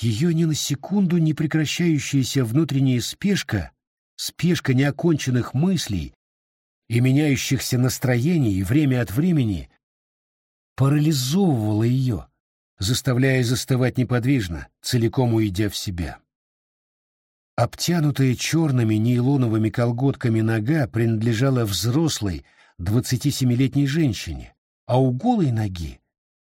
Ее ни на секунду не прекращающаяся внутренняя спешка, спешка неоконченных мыслей и меняющихся настроений время от времени парализовывала ее, заставляя застывать неподвижно, целиком уйдя в себя. Обтянутая черными нейлоновыми колготками нога принадлежала взрослой 27-летней женщине, а у голой ноги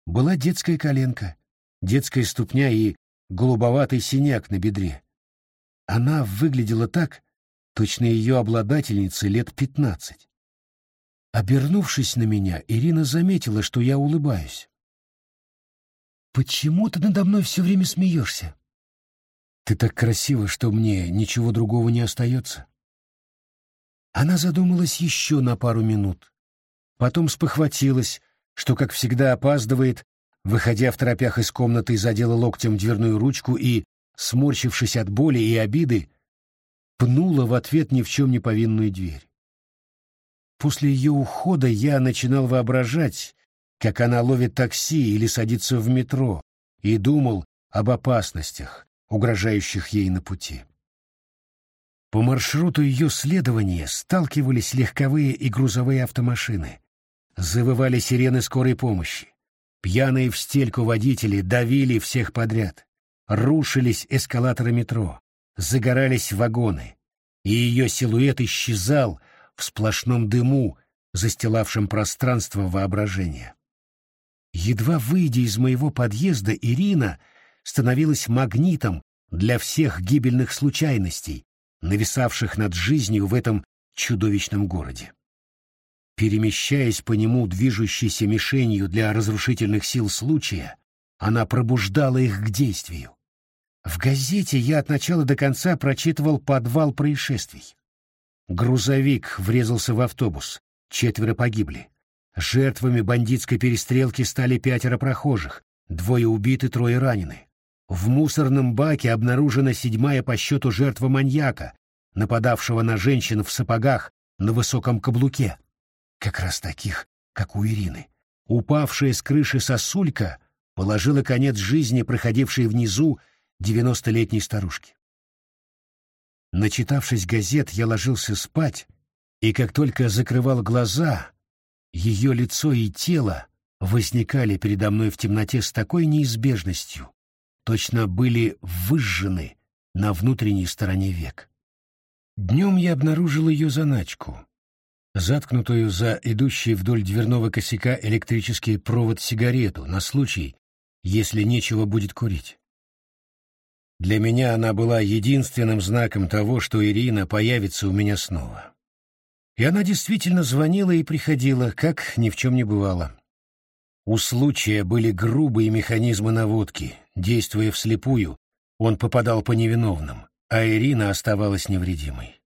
была детская коленка, детская ступня и голубоватый синяк на бедре. Она выглядела так, точно ее обладательнице лет пятнадцать. Обернувшись на меня, Ирина заметила, что я улыбаюсь. «Почему ты надо мной все время смеешься?» «Ты так красива, что мне ничего другого не остается». Она задумалась еще на пару минут, потом спохватилась, что, как всегда, опаздывает, выходя в торопях из комнаты, задела локтем дверную ручку и, сморщившись от боли и обиды, пнула в ответ ни в чем не повинную дверь. После ее ухода я начинал воображать, как она ловит такси или садится в метро, и думал об опасностях, угрожающих ей на пути. По маршруту ее следования сталкивались легковые и грузовые автомашины. Завывали сирены скорой помощи. Пьяные в стельку водители давили всех подряд. Рушились эскалаторы метро. Загорались вагоны. И ее силуэт исчезал в сплошном дыму, застилавшем пространство воображения. Едва выйдя из моего подъезда, Ирина становилась магнитом для всех гибельных случайностей, нависавших над жизнью в этом чудовищном городе. Перемещаясь по нему движущейся мишенью для разрушительных сил случая, она пробуждала их к действию. В газете я от начала до конца прочитывал подвал происшествий. Грузовик врезался в автобус, четверо погибли. Жертвами бандитской перестрелки стали пятеро прохожих, двое убиты, трое ранены. В мусорном баке обнаружена седьмая по счету жертва маньяка, нападавшего на женщин в сапогах на высоком каблуке. Как раз таких, как у Ирины. Упавшая с крыши сосулька положила конец жизни проходившей внизу девяностолетней старушки. Начитавшись газет, я ложился спать, и как только закрывал глаза, ее лицо и тело возникали передо мной в темноте с такой неизбежностью, точно были выжжены на внутренней стороне век. Днем я обнаружил ее заначку, заткнутую за идущий вдоль дверного косяка электрический провод сигарету на случай, если нечего будет курить. Для меня она была единственным знаком того, что Ирина появится у меня снова. И она действительно звонила и приходила, как ни в чем не бывало. У случая были грубые механизмы наводки. Действуя вслепую, он попадал по невиновным, а Ирина оставалась невредимой.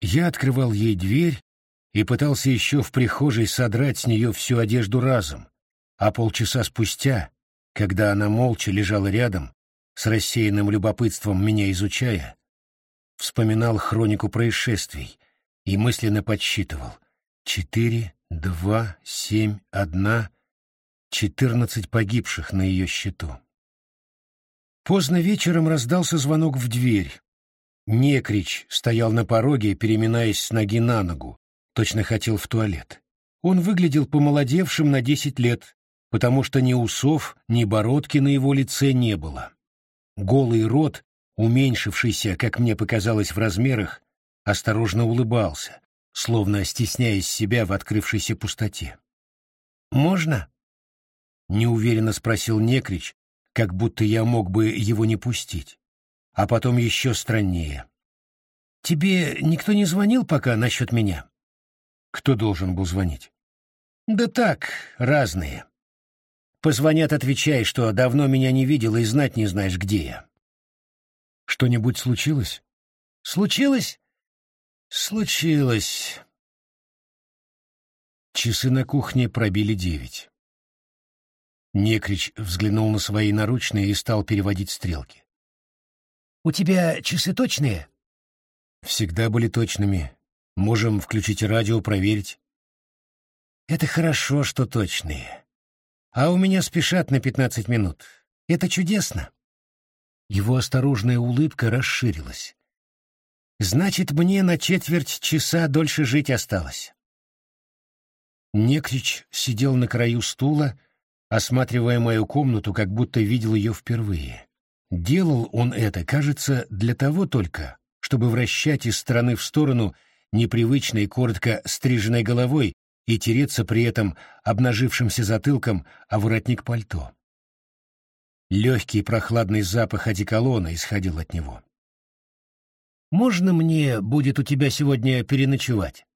Я открывал ей дверь и пытался еще в прихожей содрать с нее всю одежду разом, а полчаса спустя, когда она молча лежала рядом, с рассеянным любопытством меня изучая, вспоминал хронику происшествий и мысленно подсчитывал четыре, два, семь, одна, четырнадцать погибших на ее счету. Поздно вечером раздался звонок в дверь. Некрич стоял на пороге, переминаясь с ноги на ногу, точно хотел в туалет. Он выглядел помолодевшим на десять лет, потому что ни усов, ни бородки на его лице не было. Голый рот, уменьшившийся, как мне показалось, в размерах, осторожно улыбался, словно стесняясь себя в открывшейся пустоте. «Можно?» — неуверенно спросил Некрич, как будто я мог бы его не пустить. А потом еще страннее. «Тебе никто не звонил пока насчет меня?» «Кто должен был звонить?» «Да так, разные. Позвонят, отвечай, что давно меня не видел и знать не знаешь, где я. Что-нибудь случилось? Случилось? Случилось. Часы на кухне пробили девять. Некрич взглянул на свои наручные и стал переводить стрелки. «У тебя часы точные?» «Всегда были точными. Можем включить радио, проверить». «Это хорошо, что точные. А у меня спешат на пятнадцать минут. Это чудесно. Его осторожная улыбка расширилась. Значит, мне на четверть часа дольше жить осталось. Некрич сидел на краю стула, осматривая мою комнату, как будто видел ее впервые. Делал он это, кажется, для того только, чтобы вращать из стороны в сторону непривычной, коротко стриженной головой и тереться при этом обнажившимся затылком о воротник пальто. Легкий прохладный запах одеколона исходил от него. «Можно мне будет у тебя сегодня переночевать?»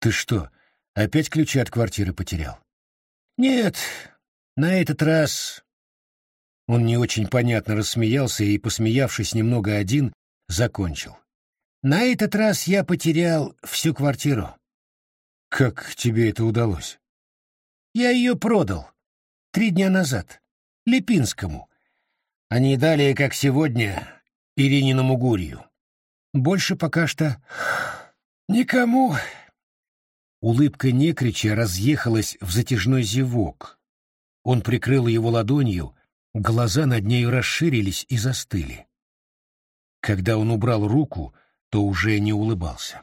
«Ты что, опять ключи от квартиры потерял?» «Нет, на этот раз...» Он не очень понятно рассмеялся и, посмеявшись немного один, закончил. «На этот раз я потерял всю квартиру». «Как тебе это удалось?» Я ее продал. Три дня назад. Липинскому. А не далее, как сегодня, Ирининому Гурию. Больше пока что никому. Улыбка Некрича разъехалась в затяжной зевок. Он прикрыл его ладонью, глаза над нею расширились и застыли. Когда он убрал руку, то уже не улыбался.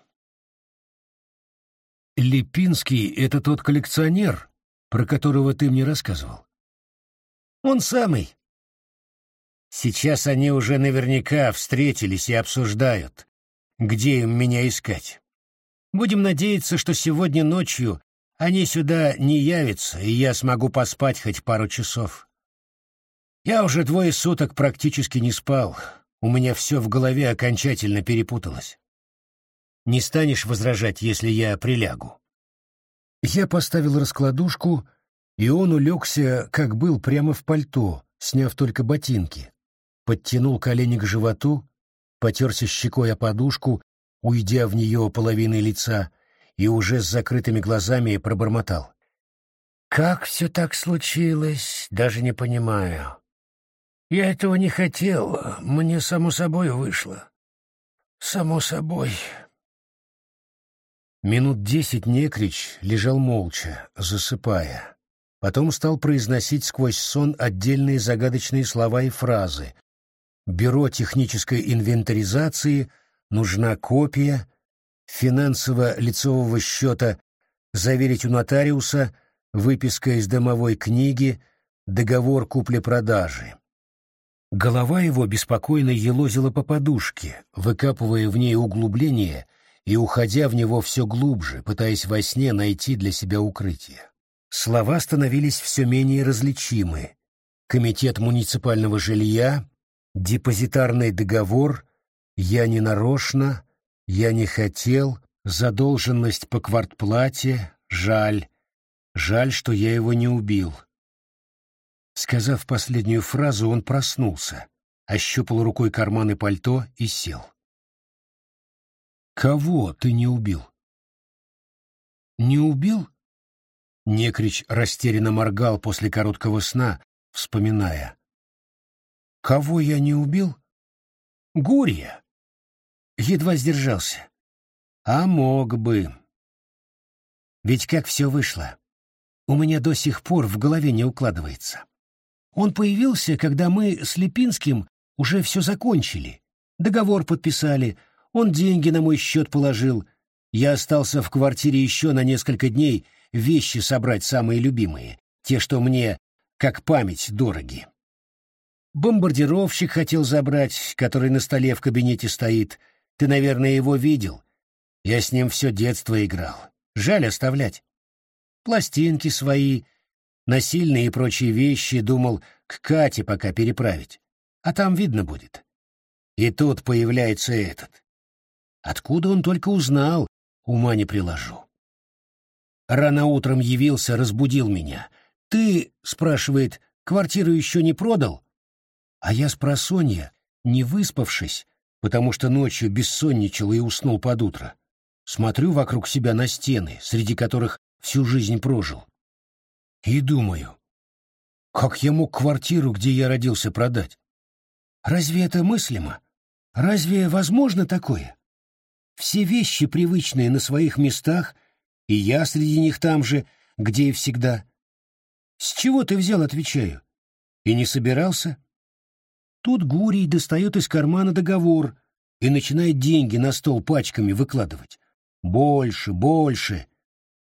«Липинский — это тот коллекционер, про которого ты мне рассказывал?» «Он самый. Сейчас они уже наверняка встретились и обсуждают, где им меня искать. Будем надеяться, что сегодня ночью они сюда не явятся, и я смогу поспать хоть пару часов. Я уже двое суток практически не спал, у меня все в голове окончательно перепуталось. Не станешь возражать, если я прилягу?» Я поставил раскладушку, и он улегся, как был, прямо в пальто, сняв только ботинки. Подтянул колени к животу, потерся щекой о подушку, уйдя в нее половиной лица, и уже с закрытыми глазами пробормотал. «Как все так случилось, даже не понимаю. Я этого не хотел, мне само собой вышло. Само собой». Минут десять Некрич лежал молча, засыпая. Потом стал произносить сквозь сон отдельные загадочные слова и фразы. «Бюро технической инвентаризации», «Нужна копия», «Финансово-лицевого счета», «Заверить у нотариуса», «Выписка из домовой книги», «Договор купли-продажи». Голова его беспокойно елозила по подушке, выкапывая в ней углубление и уходя в него все глубже, пытаясь во сне найти для себя укрытие. Слова становились все менее различимы. Комитет муниципального жилья, депозитарный договор, я не нарочно, я не хотел, задолженность по квартплате, жаль, жаль, что я его не убил. Сказав последнюю фразу, он проснулся, ощупал рукой карманы пальто и сел. Кого ты не убил? Не убил? Некрич растерянно моргал после короткого сна, вспоминая. Кого я не убил? Гурия. Едва сдержался. А мог бы. Ведь как все вышло. У меня до сих пор в голове не укладывается. Он появился, когда мы с Липинским уже все закончили. Договор подписали, он деньги на мой счет положил. Я остался в квартире еще на несколько дней вещи собрать самые любимые, те, что мне как память дороги. Бомбардировщик хотел забрать, который на столе в кабинете стоит. Ты, наверное, его видел. Я с ним все детство играл. Жаль оставлять. Пластинки свои, насильные и прочие вещи думал к Кате пока переправить. А там видно будет. И тут появляется этот. Откуда он только узнал, ума не приложу. Рано утром явился, разбудил меня. «Ты, — спрашивает, — квартиру еще не продал?» А я с просонья, не выспавшись, потому что ночью бессонничал и уснул под утро, смотрю вокруг себя на стены, среди которых всю жизнь прожил. И думаю, как я мог квартиру, где я родился, продать? Разве это мыслимо? Разве возможно такое? Все вещи привычные на своих местах, и я среди них там же, где и всегда. С чего ты взял, отвечаю? И не собирался? Тут Гурий достает из кармана договор и начинает деньги на стол пачками выкладывать. Больше, больше.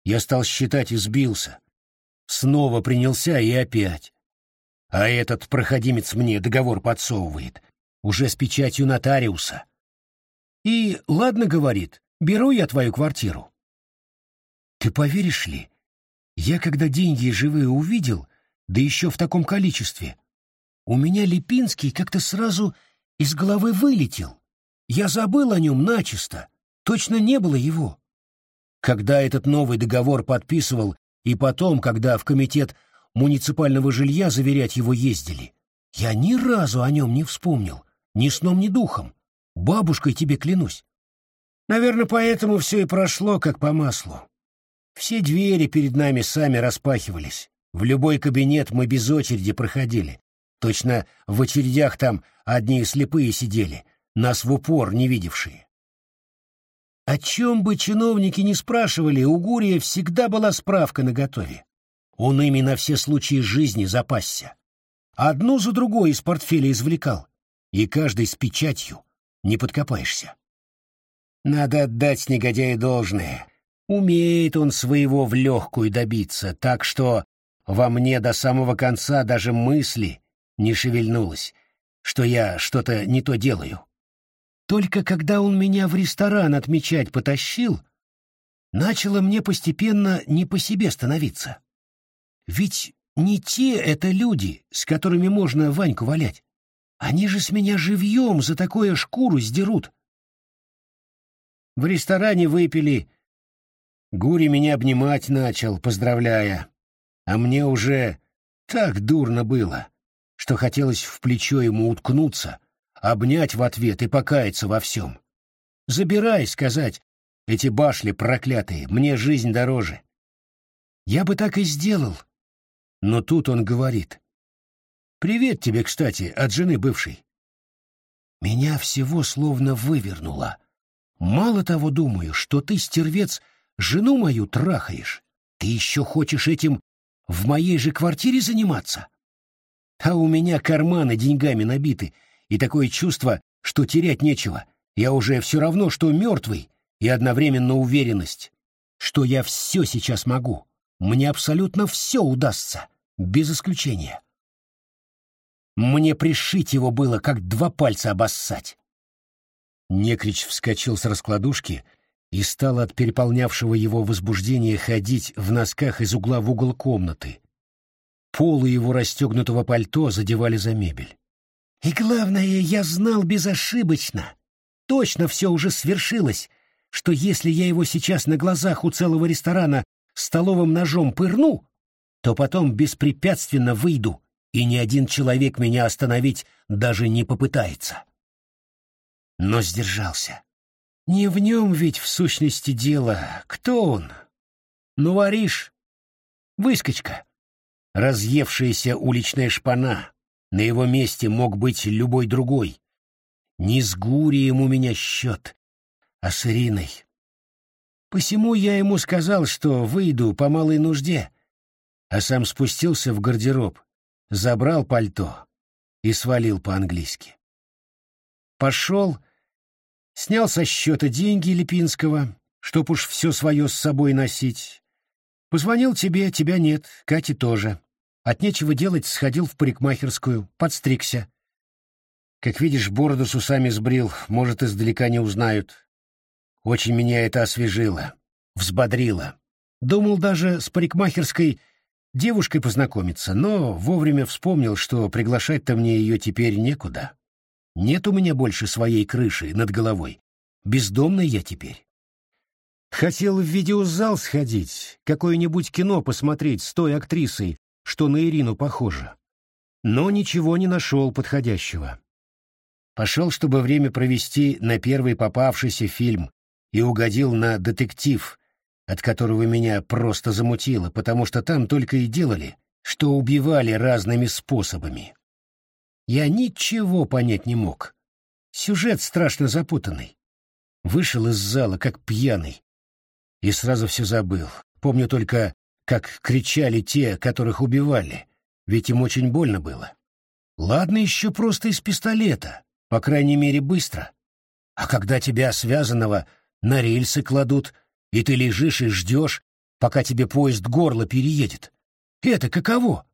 Я стал считать и сбился. Снова принялся и опять. А этот проходимец мне договор подсовывает, уже с печатью нотариуса. И, ладно, говорит, беру я твою квартиру. Ты поверишь ли, я когда деньги живые увидел, да еще в таком количестве, у меня Липинский как-то сразу из головы вылетел. Я забыл о нем начисто, точно не было его. Когда этот новый договор подписывал, и потом, когда в комитет муниципального жилья заверять его ездили, я ни разу о нем не вспомнил, ни сном, ни духом. Бабушкой тебе клянусь. Наверное, поэтому все и прошло как по маслу. Все двери перед нами сами распахивались. В любой кабинет мы без очереди проходили. Точно в очередях там одни слепые сидели, нас в упор не видевшие. О чем бы чиновники не спрашивали, у Гурия всегда была справка наготове. Он ими на все случаи жизни запасся. Одну за другой из портфеля извлекал, и каждый с печатью, не подкопаешься. Надо отдать негодяю должное. Умеет он своего в легкую добиться, так что во мне до самого конца даже мысли не шевельнулось, что я что-то не то делаю. Только когда он меня в ресторан отмечать потащил, начало мне постепенно не по себе становиться. Ведь не те это люди, с которыми можно Ваньку валять. Они же с меня живьем за такое шкуру сдерут. В ресторане выпили. Гури меня обнимать начал, поздравляя. А мне уже так дурно было, что хотелось в плечо ему уткнуться, обнять в ответ и покаяться во всем. Забирай, сказать, эти башли проклятые, мне жизнь дороже. Я бы так и сделал. Но тут он говорит. «Привет тебе, кстати, от жены бывшей». Меня всего словно вывернуло. Мало того думаю, что ты, стервец, жену мою трахаешь. Ты еще хочешь этим в моей же квартире заниматься? А у меня карманы деньгами набиты, и такое чувство, что терять нечего. Я уже все равно, что мертвый, и одновременно уверенность, что я все сейчас могу. Мне абсолютно все удастся, без исключения. Мне пришить его было, как два пальца обоссать. Некрич вскочил с раскладушки и стал от переполнявшего его возбуждения ходить в носках из угла в угол комнаты. Полы его расстегнутого пальто задевали за мебель. И главное, я знал безошибочно, точно все уже свершилось, что если я его сейчас на глазах у целого ресторана столовым ножом пырну, то потом беспрепятственно выйду, и ни один человек меня остановить даже не попытается. Но сдержался. Не в нем ведь в сущности дело. Кто он? Ну, воришь. Выскочка. Разъевшаяся уличная шпана. На его месте мог быть любой другой. Не с Гурием у меня счет, а с Ириной. Посему я ему сказал, что выйду по малой нужде, а сам спустился в гардероб, забрал пальто и свалил по-английски. Пошел, снял со счета деньги Липинского, чтоб уж все свое с собой носить. Позвонил тебе, тебя нет, Кати тоже. От нечего делать сходил в парикмахерскую, подстригся. Как видишь, бороду с усами сбрил, может, издалека не узнают. Очень меня это освежило, взбодрило. Думал даже с парикмахерской девушкой познакомиться, но вовремя вспомнил, что приглашать-то мне ее теперь некуда. Нет у меня больше своей крыши над головой. Бездомный я теперь. Хотел в видеозал сходить, какое-нибудь кино посмотреть с той актрисой, что на Ирину похожа. Но ничего не нашел подходящего. Пошел, чтобы время провести на первый попавшийся фильм, и угодил на детектив, от которого меня просто замутило, потому что там только и делали, что убивали разными способами. Я ничего понять не мог. Сюжет страшно запутанный. Вышел из зала, как пьяный, и сразу все забыл. Помню только, как кричали те, которых убивали, ведь им очень больно было. Ладно еще просто из пистолета, по крайней мере быстро. А когда тебя связанного на рельсы кладут — и ты лежишь и ждешь, пока тебе поезд горло переедет. Это каково?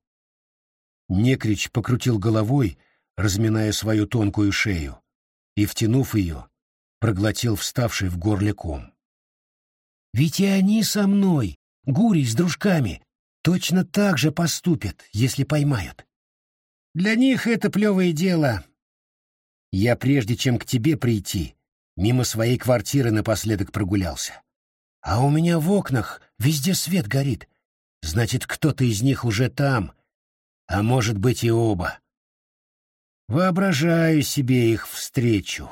Некрич покрутил головой, разминая свою тонкую шею, и, втянув ее, проглотил вставший в горле ком. «Ведь и они со мной, Гурий с дружками, точно так же поступят, если поймают. Для них это плевое дело. Я прежде чем к тебе прийти, мимо своей квартиры напоследок прогулялся. А у меня в окнах везде свет горит. Значит, кто-то из них уже там, а может быть и оба. Воображаю себе их встречу.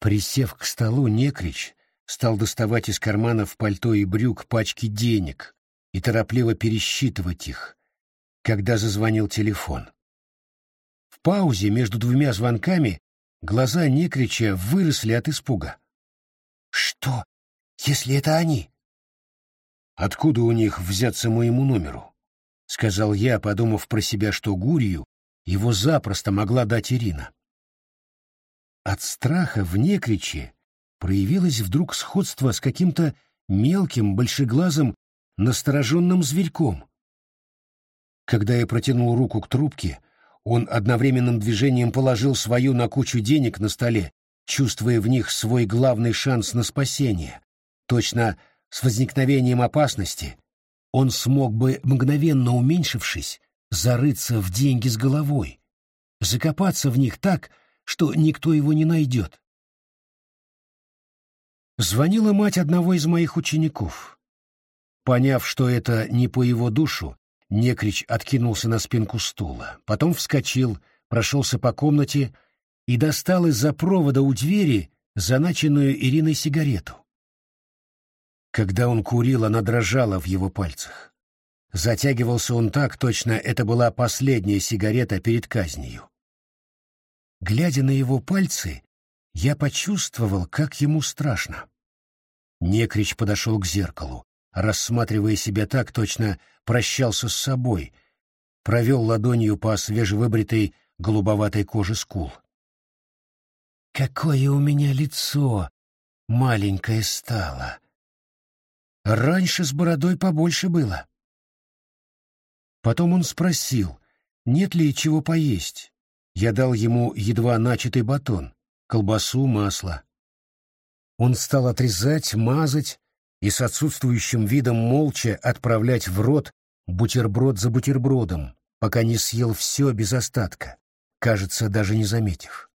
Присев к столу, Некрич стал доставать из карманов пальто и брюк пачки денег и торопливо пересчитывать их, когда зазвонил телефон. В паузе между двумя звонками глаза Некрича выросли от испуга. «Что, если это они?» «Откуда у них взяться моему номеру?» — сказал я, подумав про себя, что Гурию его запросто могла дать Ирина. От страха в Некриче проявилось вдруг сходство с каким-то мелким, большеглазым, настороженным зверьком. Когда я протянул руку к трубке, он одновременным движением положил свою на кучу денег на столе, чувствуя в них свой главный шанс на спасение. Точно с возникновением опасности он смог бы, мгновенно уменьшившись, зарыться в деньги с головой, закопаться в них так, что никто его не найдет. Звонила мать одного из моих учеников. Поняв, что это не по его душу, Некрич откинулся на спинку стула, потом вскочил, прошелся по комнате и достал из-за провода у двери заначенную Ириной сигарету. Когда он курил, она дрожала в его пальцах. Затягивался он так, точно это была последняя сигарета перед казнью. Глядя на его пальцы, я почувствовал, как ему страшно. Некрич подошел к зеркалу, рассматривая себя так, точно прощался с собой, провел ладонью по свежевыбритой голубоватой коже скул. «Какое у меня лицо маленькое стало! Раньше с бородой побольше было». Потом он спросил, нет ли чего поесть. Я дал ему едва начатый батон, колбасу, масло. Он стал отрезать, мазать и с отсутствующим видом молча отправлять в рот бутерброд за бутербродом, пока не съел все без остатка, кажется, даже не заметив.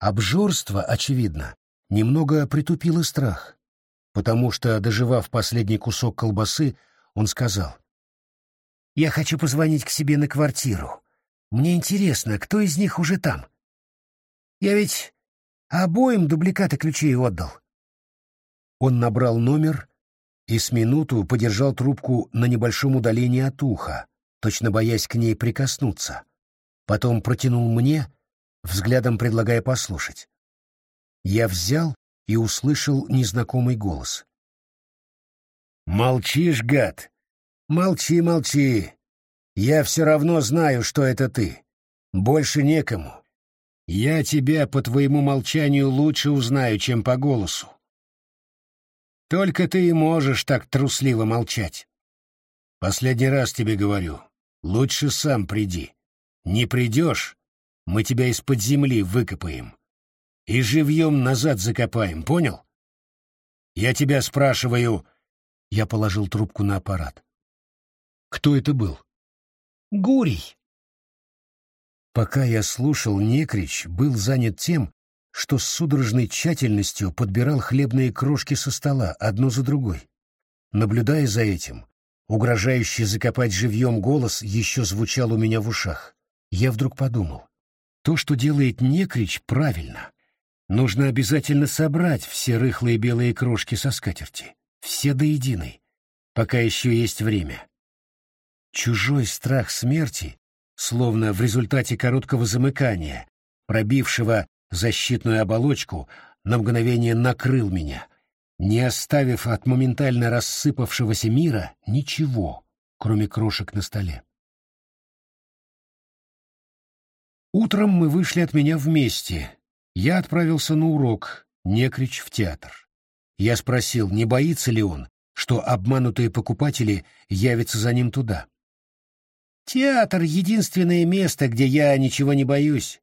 Обжорство, очевидно, немного притупило страх, потому что, доживав последний кусок колбасы, он сказал, «Я хочу позвонить к себе на квартиру. Мне интересно, кто из них уже там? Я ведь обоим дубликаты ключей отдал. Он набрал номер и с минуту подержал трубку на небольшом удалении от уха, точно боясь к ней прикоснуться. Потом протянул мне, взглядом предлагая послушать. Я взял и услышал незнакомый голос. «Молчишь, гад! Молчи, молчи! Я все равно знаю, что это ты. Больше некому. Я тебя по твоему молчанию лучше узнаю, чем по голосу. Только ты и можешь так трусливо молчать. Последний раз тебе говорю, лучше сам приди. Не придешь, мы тебя из-под земли выкопаем. И живьем назад закопаем, понял? Я тебя спрашиваю... Я положил трубку на аппарат. Кто это был? Гурий. Пока я слушал, Некрич был занят тем, что с судорожной тщательностью подбирал хлебные крошки со стола, одну за другой. Наблюдая за этим, угрожающий закопать живьем голос еще звучал у меня в ушах. Я вдруг подумал, то, что делает Некрич, правильно. Нужно обязательно собрать все рыхлые белые крошки со скатерти, все до единой, пока еще есть время. Чужой страх смерти, словно в результате короткого замыкания, пробившего защитную оболочку, на мгновение накрыл меня, не оставив от моментально рассыпавшегося мира ничего, кроме крошек на столе. Утром мы вышли от меня вместе. Я отправился на урок, Некрич в театр. Я спросил, не боится ли он, что обманутые покупатели явятся за ним туда. «Театр — единственное место, где я ничего не боюсь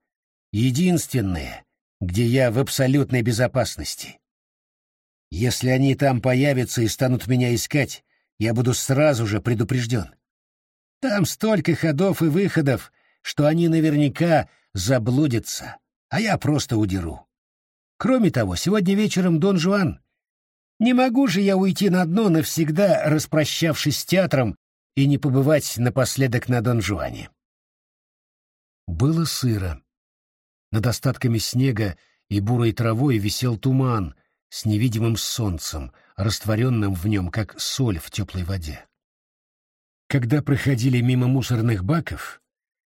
единственное, где я в абсолютной безопасности. Если они там появятся и станут меня искать, я буду сразу же предупрежден. Там столько ходов и выходов, что они наверняка заблудятся, а я просто удеру. Кроме того, сегодня вечером Дон Жуан. Не могу же я уйти на дно навсегда, распрощавшись с театром, и не побывать напоследок на Дон Жуане. Было сыро. Над остатками снега и бурой травой висел туман, с невидимым солнцем, растворенным в нем, как соль в теплой воде. Когда проходили мимо мусорных баков,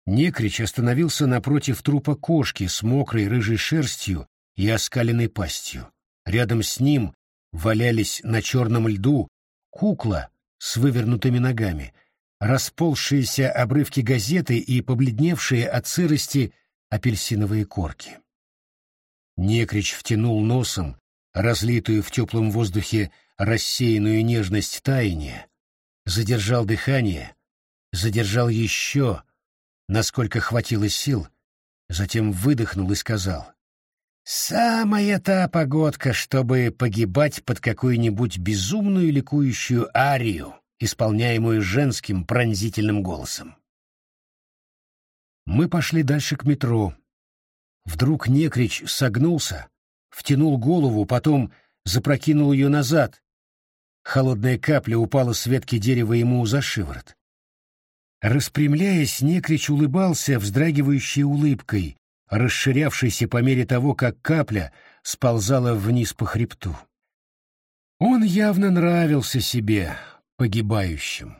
Некрич остановился напротив трупа кошки с мокрой рыжей шерстью и оскаленной пастью. Рядом с ним валялись на черном льду кукла с вывернутыми ногами, расползшиеся обрывки газеты и побледневшие от сырости апельсиновые корки. Некрич втянул носом разлитую в теплом воздухе рассеянную нежность таяния, задержал дыхание, задержал еще, насколько хватило сил, затем выдохнул и сказал, «Самая та погодка, чтобы погибать под какую-нибудь безумную ликующую арию, исполняемую женским пронзительным голосом». Мы пошли дальше к метро. Вдруг Некрич согнулся, втянул голову, потом запрокинул ее назад. Холодная капля упала с ветки дерева ему за шиворот. Распрямляясь, Некрич улыбался вздрагивающей улыбкой, расширявшейся по мере того, как капля сползала вниз по хребту. Он явно нравился себе, погибающим.